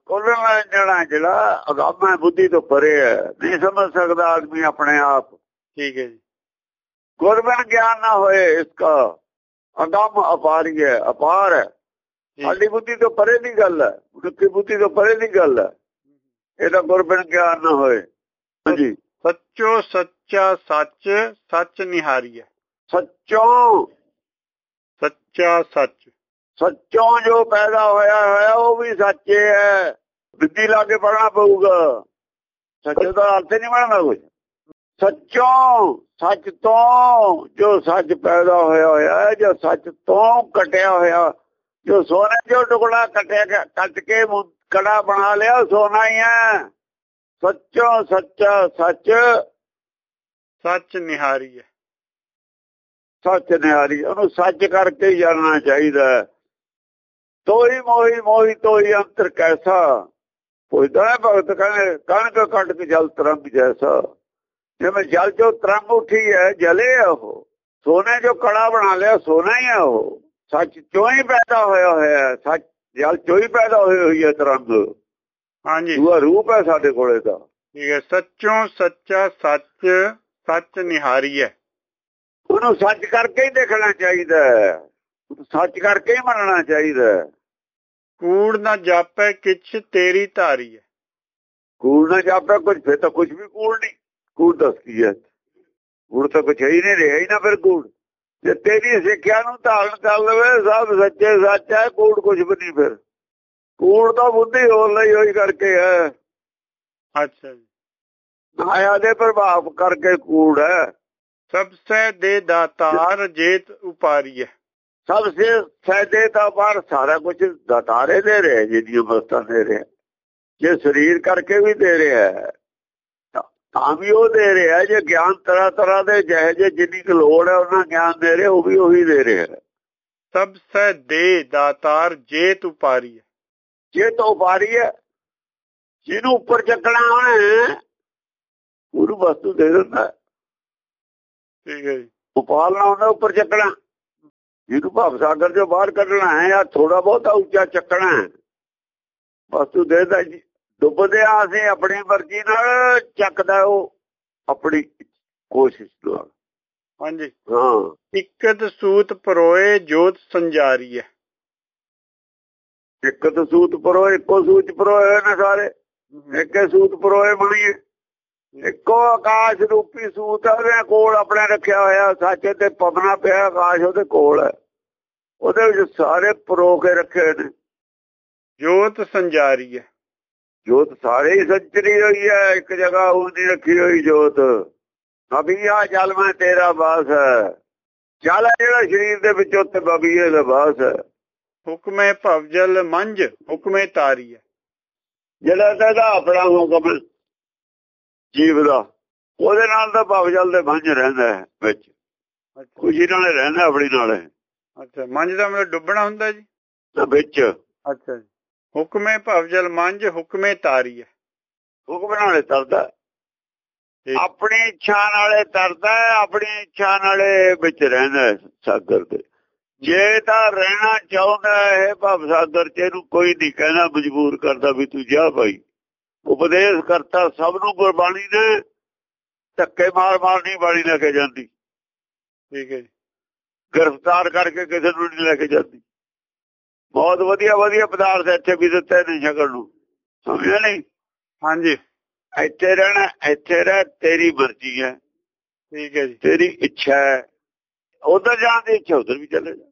ਕੁੱਲ ਜਿਹੜਾ ਜਿਹੜਾ ਅਗਾਮਾ ਬੁੱਧੀ ਤੋਂ ਪਰੇ ਹੈ ਨਹੀਂ ਸਮਝ ਸਕਦਾ ਆਦਮੀ ਆਪਣੇ ਆਪ ਠੀਕ ਹੈ ਜੀ ਗੁਰਬਨ ਗਿਆਨ ਨਾ ਹੋਏ ਇਸਕਾ ਅਗਮ ਅਪਾਰੀ ਹੈ ਅਪਾਰ ਹੈ ਜੀ। ਸਾਡੀ ਬੁੱਧੀ ਤੋਂ ਪਰੇ ਦੀ ਗੱਲ ਹੈ ਮਨੁੱਖੀ ਬੁੱਧੀ ਤੋਂ ਪਰੇ ਦੀ ਗੱਲ ਹੈ ਇਹਦਾ ਗੁਰਬਨ ਗਿਆਨ ਨਾ ਹੋਏ ਹਾਂਜੀ ਸੱਚੋ ਸੱਚਾ ਸੱਚ ਸੱਚ ਨਿਹਾਰੀ ਹੈ ਸੱਚੋਂ। ਸੱਚਾ ਸੱਚ। ਸੱਚੋਂ ਜੋ ਪੈਦਾ ਹੋਇਆ ਹੋਇਆ ਉਹ ਵੀ ਸੱਚੇ ਹੈ ਬਿੱਦੀ ਲਾ ਕੇ ਪੜਨਾ ਪਊਗਾ। ਸੱਚ ਦਾ ਅਰਥ ਨਹੀਂ ਬਣਦਾ ਕੁਝ ਸੱਚੋਂ ਸੱਚ ਤੋਂ ਜੋ ਸੱਚ ਪੈਦਾ ਹੋਇਆ ਹੋਇਆ ਹੈ ਜੋ ਸੱਚ ਤੋਂ ਕਟਿਆ ਹੋਇਆ ਜੋ ਸੋਨੇ ਜੋ ਟੁਕੜਾ ਕਟਿਆ ਕੱਟ ਕੇ ਕੜਾ ਬਣਾ ਲਿਆ ਸੋਨਾ ਹੀ ਹੈ। ਸੱਚੋਂ ਸੱਚਾ ਸੱਚ। ਸੱਚ ਨਿਹਾਰੀ ਹੈ। ਸੱਚ ਨਿਹਾਰੀ ਉਹਨੂੰ ਸੱਚ ਕਰਕੇ ਹੀ ਜਾਣਨਾ ਚਾਹੀਦਾ ਤੋਈ ਮੋਹੀ ਮੋਹੀ ਤੋਈ ਅੰਤਰ ਕੈਸਾ? ਪੁੱਛਦਾ ਭਗਤ ਕਹਿੰਦੇ ਕਣਕ ਕੱਟ ਕੇ ਜਲ ਤਰੰਗ ਜੈਸਾ। ਜਿਵੇਂ ਜਲ ਜੋ ਤਰੰਗ ਉੱਠੀ ਹੈ ਜਲੇ ਉਹ। ਸੋਨੇ ਜੋ ਕੜਾ ਬਣਾ ਲਿਆ ਸੋਨਾ ਹੀ ਹੈ ਉਹ। ਸੱਚ ਚੋਂ ਹੀ ਪੈਦਾ ਹੋਇਆ ਹੋਇਆ ਹੈ ਸੱਚ ਜਲ ਚੋਂ ਹੀ ਪੈਦਾ ਹੋਈ ਹੋਈ ਹੈ ਤਰੰਗ। ਹਾਂਜੀ। ਦੂਆ ਰੂਪ ਹੈ ਸਾਡੇ ਕੋਲੇ ਦਾ ਠੀਕ ਹੈ ਸੱਚੋਂ ਸੱਚਾ ਸੱਚ ਸੱਚ ਨਿਹਾਰੀ ਹੈ। ਉਹਨੂੰ ਸੱਚ ਕਰਕੇ ਹੀ ਦੇਖਣਾ ਚਾਹੀਦਾ ਸੱਚ ਕਰਕੇ ਹੀ ਮੰਨਣਾ ਚਾਹੀਦਾ ਕੂੜ ਨਾ ਜਾਪੈ ਕਿਛ ਤੇਰੀ ਧਾਰੀ ਹੈ। ਕੂੜ ਨਾ ਜਾਪੇ ਕੁਝ ਫਿਰ ਤਾਂ ਕੁਝ ਵੀ ਕੂੜ ਨਹੀਂ। ਕੂੜ ਦੱਸ ਕੀ ਹੈ। ਕੂੜ ਤਾਂ ਕੁਝ ਹੈ ਨਹੀਂ ਰਿਹਾ ਹੀ ਨਾ ਫਿਰ ਕੂੜ। ਜੇ ਤੇਰੀ ਸਿੱਖਿਆ ਨੂੰ ਧਾਰਨ ਕਰ ਲਵੇ ਸਭ ਸੱਚੇ ਸੱਚ ਹੈ ਕੂੜ ਕੁਝ ਵੀ ਨਹੀਂ ਫਿਰ। ਕੂੜ ਤਾਂ ਬੁੱਧੀ ਹੋਰ ਲਈ ਹੋਈ ਕਰਕੇ ਹੈ। ਅੱਛਾ ਜੀ। ਮਾਇਆ ਦੇ ਪ੍ਰਭਾਵ ਕਰਕੇ ਕੂੜ ਹੈ। ਸਭ ਸੈ ਦੇ ਦਾਤਾਰ ਜੇਤ ਉਪਾਰੀ ਹੈ ਸਭ ਸੇ ਫਾਇਦੇ ਦਾ ਬਾਹਰ ਸਾਰਾ ਕੁਝ ਦਤਾਰੇ ਦੇ ਰਹੇ ਜਿਹੜੀਆਂ ਵਸਤਾਂ ਦੇ ਰਿਹਾ। ਜੇ ਸਰੀਰ ਕਰਕੇ ਵੀ ਦੇ ਰਿਹਾ ਤਾਂ- ਤਾਂ ਵੀ ਉਹ ਦੇ ਰਿਹਾ ਜੇ ਗਿਆਨ ਤਰ੍ਹਾਂ ਤਰ੍ਹਾਂ ਦੇ ਜਿਹੇ ਜੇ ਜਿੰਨੀ ਕੁ ਲੋੜ ਹੈ ਉਹਨਾਂ ਗਿਆਨ ਦੇ ਰਿਹਾ ਉਹ ਵੀ ਉਹੀ ਦੇ ਰਿਹਾ ਸਭ ਸੈ ਦੇ ਦਾਤਾਰ ਜੇਤ ਉਪਾਰੀ ਹੈ ਜੇ ਤਾਂ ਉਪਾਰੀ ਹੈ ਜਿਹਨੂੰ ਉੱਪਰ ਚੱਕਣਾ ਉਹਨੇ ਉਹਨੂੰ ਵਸਤੂ ਦੇ ਦਿੰਦਾ। ਠੀਕ ਹੈ ਜੀ। ਉਪਾਲਣਾ ਉੱਪਰ ਚੱਕਣਾ। ਜਿਹਨੂੰ ਭਾਵ ਸਾਗਰ ਚੋਂ ਬਾਹਰ ਕੱਢਣਾ ਹੈ ਜਾਂ ਥੋੜਾ ਬਹੁਤਾ ਉੱਚਾ ਚੱਕਣਾ ਹੈ। ਵਸਤੂ ਦੇਦਾ ਜੀ ਡੁੱਬਦੇ ਆ ਅਸੀਂ ਆਪਣੀ ਮਰਜ਼ੀ ਨਾਲ ਚੱਕਦਾ ਉਹ ਆਪਣੀ ਕੋਸ਼ਿਸ਼ ਨਾਲ। ਹਾਂਜੀ। ਹਾਂ। ਇਕਤ ਸੂਤ ਪਰੋਏ ਜੋਤ ਸੰਜਾਰੀ ਹੈ। ਇੱਕ ਤਾਂ ਸੂਤ ਪਰੋ ਇੱਕੋ ਸੂਚ ਪਰੋਏ ਨੇ ਸਾਰੇ। ਇੱਕੇ ਸੂਤ ਪਰੋਏ ਬਣੀਏ ਇੱਕੋ ਆਕਾਸ਼ ਰੂਪੀ ਸੂਤ ਹੈ ਉਹਦੇ ਕੋਲ ਆਪਣੇ ਰੱਖਿਆ ਹੋਇਆ ਸੱਚ ਤੇ ਪਵਨਾ ਪਿਆ ਆਕਾਸ਼ ਉਹਦੇ ਕੋਲ ਹੈ। ਉਹਦੇ ਵਿੱਚ ਸਾਰੇ ਪਰੋ ਕੇ ਰੱਖੇ ਨੇ। ਜੋਤ ਸੰਜਾਰੀ ਹੈ। ਜੋਤ ਸਾਰੇ ਹੀ ਸੱਚਰੀ ਹੋਈ ਹੈ। ਇੱਕ ਜਗ੍ਹਾ ਉਹਦੀ ਰੱਖੀ ਹੋਈ ਜੋਤ। ਬਬੀਆ ਜਲ ਮੈਂ ਤੇਰਾ ਬਾਸ ਹੈ। ਜਲ ਜਿਹੜਾ ਸਰੀਰ ਦੇ ਵਿੱਚ ਉੱਤੇ ਬਬੀਏ ਦਾ ਬਾਸ ਹੈ। ਹੁਕਮੇ ਭਵਜਲ ਮੰਜ ਹੁਕਮੇ ਤਾਰੀ ਹੈ। ਜਿਹੜਾ ਇਹਦਾ ਆਪਣਾ ਹੁਕਮ ਜੀਵ ਦਾ ਉਹਦੇ ਨਾਲ ਤਾਂ ਭਾਵ ਜਲ ਦੇ ਬੰਝ ਰਹਿੰਦਾ ਹੈ ਵਿੱਚ। ਖੁਸ਼ੀ ਨਾਲ ਰਹਿੰਦਾ ਆਪਣੀ ਨਾਲ। ਅੱਛਾ ਮੰਝ ਦਾ ਮਤਲਬ ਡੁੱਬਣਾ ਹੁੰਦਾ ਜੀ? ਤਾਂ ਵਿੱਚ। ਅੱਛਾ ਜੀ। ਹੁਕਮੇ ਭਵਜਲ ਮੰਝ ਹੁਕਮੇ ਤਾਰੀ ਹੈ। ਹੁਕਮ ਨਾਲੇ ਤਰਦਾ। ਆਪਣੀ ਇੱਛਾ ਨਾਲੇ ਤਰਦਾ ਆਪਣੀ ਇੱਛਾ ਨਾਲੇ ਵਿੱਚ ਰਹਿੰਦਾ ਸਾਗਰ ਦੇ। ਜੇ ਤਾਂ ਰਹਿਣਾ ਚਾਹੁੰਦਾ ਹੈ ਭਵ ਸਾਗਰ ਚ ਇਹਨੂੰ ਕੋਈ ਨਹੀਂ ਕਹਿੰਦਾ ਮਜਬੂਰ ਕਰਦਾ ਵੀ ਤੂੰ ਜਾ ਭਾਈ। ਉਪਦੇਸ਼ ਕਰਤਾ ਸਭ ਨੂੰ ਗੁਰਬਾਣੀ ਨੇ ਧੱਕੇ ਮਾਰ ਮਾਰ ਨਹੀਂ ਬਾਣੀ ਲੈ ਕੇ ਜਾਂਦੀ। ਠੀਕ ਹੈ ਗ੍ਰਿਫਤਾਰ ਕਰਕੇ ਕਿਸੇ ਨੂੰ ਨਹੀਂ ਲੈ ਕੇ ਜਾਂਦੀ। ਬਹੁਤ ਵਧੀਆ ਵਧੀਆ ਪਦਾਰਥ ਇੱਥੇ ਵੀ ਦਿੱਤੇ ਨੇ ਸ਼ਕਲ ਨੂੰ। ਸਮਝਿਆ ਨਹੀਂ? ਹਾਂਜੀ। ਇੱਥੇ ਰਹਿਣਾ ਇੱਥੇ ਰਹਿ ਤੇਰੀ ਮਰਜ਼ੀ ਹੈ। ਠੀਕ ਹੈ ਜੀ। ਤੇਰੀ ਇੱਛਾ ਹੈ। ਉਧਰ ਜਾਣ ਦੀ ਇੱਛਾ ਉਧਰ ਵੀ ਚਲੇ ਜਾ।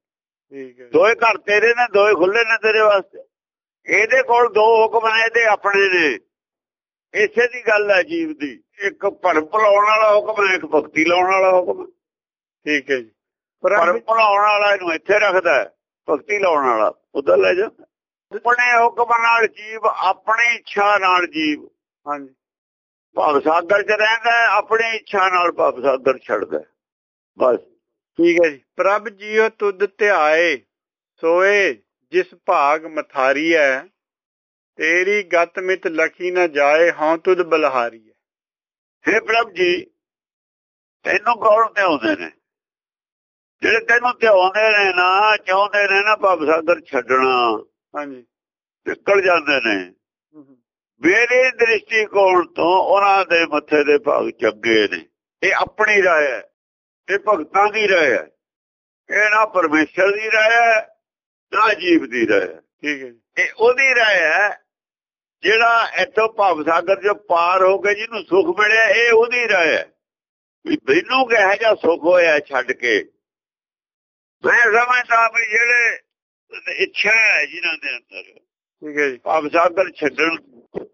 ਠੀਕ ਹੈ ਦੋਏ ਘਰ ਤੇਰੇ ਨੇ ਦੋਏ ਖੁੱਲੇ ਨੇ ਤੇਰੇ ਵਾਸਤੇ। ਇਹਦੇ ਕੋਲ ਦੋ ਹੁਕਮ ਨੇ ਇਹਦੇ ਆਪਣੇ ਨੇ। ਇਸੇ ਦੀ ਗੱਲ ਹੈ ਜੀਵ ਦੀ। ਇੱਕ ਭਰਮ ਭੁਲਾਉਣ ਵਾਲਾ ਹੁਕਮ ਹੈ ਇੱਕ ਭਗਤੀ ਲਾਉਣ ਵਾਲਾ ਹੁਕਮ ਠੀਕ ਹੈ ਜੀ। ਭਰਮ ਪਰ ਭੁਲਾਉਣ ਵਾਲਾ ਇਹਨੂੰ ਇੱਥੇ ਰੱਖਦਾ ਹੈ ਭਗਤੀ ਲਾਉਣ ਵਾਲਾ। ਉਧਰ ਲੈ ਜਾਂਦਾ ਆਪਣੇ ਹੁਕਮ ਨਾਲ ਜੀਵ ਆਪਣੀ ਇੱਛਾ ਨਾਲ ਜੀਵ। ਹਾਂਜੀ। ਭਵ ਸਾਗਰ ਚ ਰਹਿੰਦਾ ਆਪਣੀ ਇੱਛਾ ਨਾਲ ਭਵ ਸਾਗਰ ਛੱਡਦਾ। ਬਸ। ਠੀਕ ਹੈ ਜੀ। ਪ੍ਰਭ ਜੀਉ ਤੁਧ ਧਿਆਏ ਸੋਏ ਜਿਸ ਭਾਗ ਮਥਾਰੀ ਹੈ ਤੇਰੀ ਗਤ ਮਿਤ ਲਖੀ ਨਾ ਜਾਏ ਹਉ ਤੁਧ ਬਲਹਾਰੀ ਹੈ ਹੇ ਪ੍ਰਭ ਜੀ ਤੈਨੂੰ ਕੌਣ ਧਿਆਉਂਦੇ ਨੇ? ਜਿਹੜੇ ਤੈਨੂੰ ਧਿਆਉਂਦੇ ਨੇ ਨਾ ਚਾਹੁੰਦੇ ਨੇ ਨਾ ਭਵ ਸਾਗਰ ਛੱਡਣਾ ਹਾਂਜੀ। ਨਿਕਲ ਜਾਂਦੇ ਨੇ। ਮੇਰੇ ਦ੍ਰਿਸ਼ਟੀਕੋਣ ਤੋਂ ਉਹਨਾਂ ਦੇ ਮੱਥੇ ਦੇ ਭਾਗ ਚੰਗੇ ਨੇ। ਇਹ ਆਪਣੀ ਰਾਏ ਹੈ ਇਹ ਭਗਤਾਂ ਦੀ ਰਾਏ ਹੈ। ਇਹ ਨਾ ਪਰਮੇਸ਼ਰ ਦੀ ਰਾਏ ਹੈ ਨਾ ਜੀਵ ਦੀ ਰਾਏ ਹੈ। ਠੀਕ ਹੈ ਇਹ ਉਹਦੀ ਰਾਏ ਹੈ ਜਿਹੜਾ ਇੱਥੋਂ ਭਵ ਸਾਗਰ ਚੋਂ ਪਾਰ ਹੋ ਕੇ ਜਿਹਨੂੰ ਸੁਖ ਮਿਲਿਆ ਇਹ ਉਹਦੀ ਹੈ। ਵੀ ਮੈਨੂੰ ਕਿਹੋ ਜਿਹਾ ਸੁਖ ਹੋਇਆ ਛੱਡ ਕੇ? ਮੈਂ ਸਮਝਦਾ ਵੀ ਜਿਹੜੇ ਇੱਛਾ ਹੈ ਜਿਨ੍ਹਾਂ ਦੇ ਅੰਦਰ ਠੀਕ ਹੈ ਜੀ। ਭਵ ਸਾਗਰ ਛੱਡਣ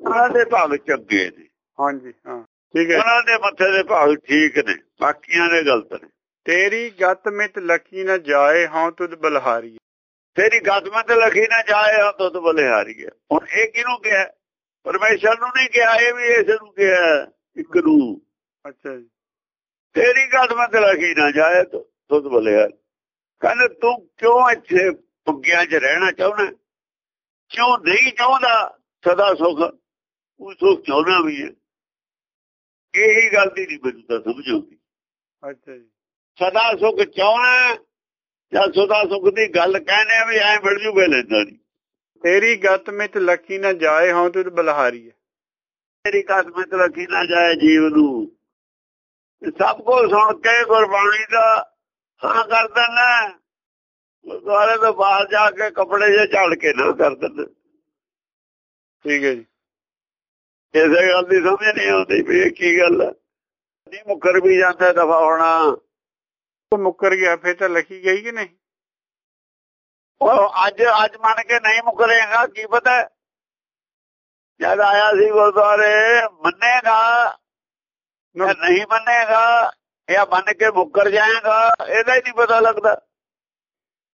ਉਹਨਾਂ ਦੇ ਭਾਗ ਚੰਗੇ ਨੇ। ਹਾਂਜੀ ਹਾਂ। ਠੀਕ ਹੈ। ਉਹਨਾਂ ਦੇ ਮੱਥੇ ਦੇ ਭਾਗ ਠੀਕ ਨੇ ਬਾਕੀਆਂ ਦੇ ਗਲਤ ਨੇ। ਤੇਰੀ ਗਤ ਮਿਤ ਲਖੀ ਨਾ ਜਾਏ ਹਉ ਤੁਧ ਬਲਹਾਰੀ। ਹੈ ਤੇਰੀ ਗਾਤਮਾ ਤੇ ਲਖੀ ਨਾ ਜਾਏ ਹਾਂ ਤੁਧ ਬਲਿਹਾਰੀ ਹੈ। ਹੁਣ ਇਹ ਕਿਹਨੂੰ ਕਿਹਾ? ਪਰਮੇਸ਼ਰ ਨੂੰ ਨਹੀਂ ਕਿਹਾ ਇਹ ਵੀ ਇਸ ਨੂੰ ਕਿਹਾ ਇੱਕ ਨੂੰ। ਅੱਛਾ ਜੀ। ਤੇਰੀ ਗਾਤਮਾ ਤੇ ਲਖੀ ਨਾ ਜਾਏ ਤੁ- ਤੁਧ ਬਲਿਹਾਰੀ ਕਹਿੰਦੇ ਤੂੰ ਕਿਉਂ ਇੱਥੇ ਪੁੱਗਿਆਂ 'ਚ ਰਹਿਣਾ ਚਾਹੁੰਦਾ? ਕਿਉਂ ਨਹੀਂ ਚਾਹੁੰਦਾ? ਸਦਾ ਸੁਖ ਉਹ ਸੁਖ ਚਾਹੁੰਦਾ ਵੀ ਹੈ। ਇਹੀ ਗੱਲ ਦੀ ਨਹੀਂ ਮੈਨੂੰ ਤਾਂ ਸਮਝ ਆਉਂਦੀ। ਅੱਛਾ ਜੀ। ਸਦਾ ਸੁਖ ਚਾਹਣਾ ਜਾਂ ਸਦਾ ਸੁਖ ਦੀ ਗੱਲ ਕਹਿੰਦੇ ਆ ਵੀ ਐ ਮਿਲ ਜੂਗੇ ਲੈਂਦਾ ਨਹੀਂ ਤੇਰੀ ਗਤ ਮਿਤ ਲਖੀ ਨਾ ਜਾਏ ਹਉ ਤੁਧ ਬਲਹਾਰੀ ਹੈ ਤੇਰੀ ਕਸਮਤ ਰੱਖੀ ਨਾ ਜਾਏ ਜੀਵ ਨੂੰ। ਸਭ ਕੁਝ ਸੁਣ ਕੇ ਗੁਰਬਾਣੀ ਦਾ ਹਾਂ ਕਰ ਦਿੰਦਾ ਗੁਰਦੁਆਰੇ ਤੋਂ ਬਾਹਰ ਜਾ ਕੇ ਕੱਪੜੇ ਜੇ ਝਾੜ ਕੇ ਨਾ ਕਰ ਦਿੰਦਾ। ਠੀਕ ਹੈ ਜੀ। ਇਸੇ ਗੱਲ ਦੀ ਸਮਝ ਨਹੀਂ ਆਉਂਦੀ ਵੀ ਇਹ ਕੀ ਗੱਲ ਹੈ ਨਹੀਂ ਮੁਕਰ ਵੀ ਜਾਂਦਾ ਦਫਾ ਹੋਣਾ। ਮੁੱਕਰ ਗਿਆ ਫਿਰ ਤਾਂ ਲਖੀ ਗਈ ਕਿ ਨਹੀਂ? ਉਹ ਅੱਜ ਅੱਜ ਮੰਨ ਕੇ ਨਹੀਂ ਮੁਕਰੇਗਾ ਕੀ ਪਤਾ? ਜਦ ਆਇਆ ਸੀ ਗੁਰਦੁਆਰੇ ਮੰਨੇਗਾ ਨਹੀਂ ਮੰਨੇਗਾ ਜਾਂ ਮੰਨ ਕੇ ਮੁੱਕਰ ਜਾਏਗਾ ਇਹਦਾ ਹੀ ਨਹੀਂ ਪਤਾ ਲੱਗਦਾ।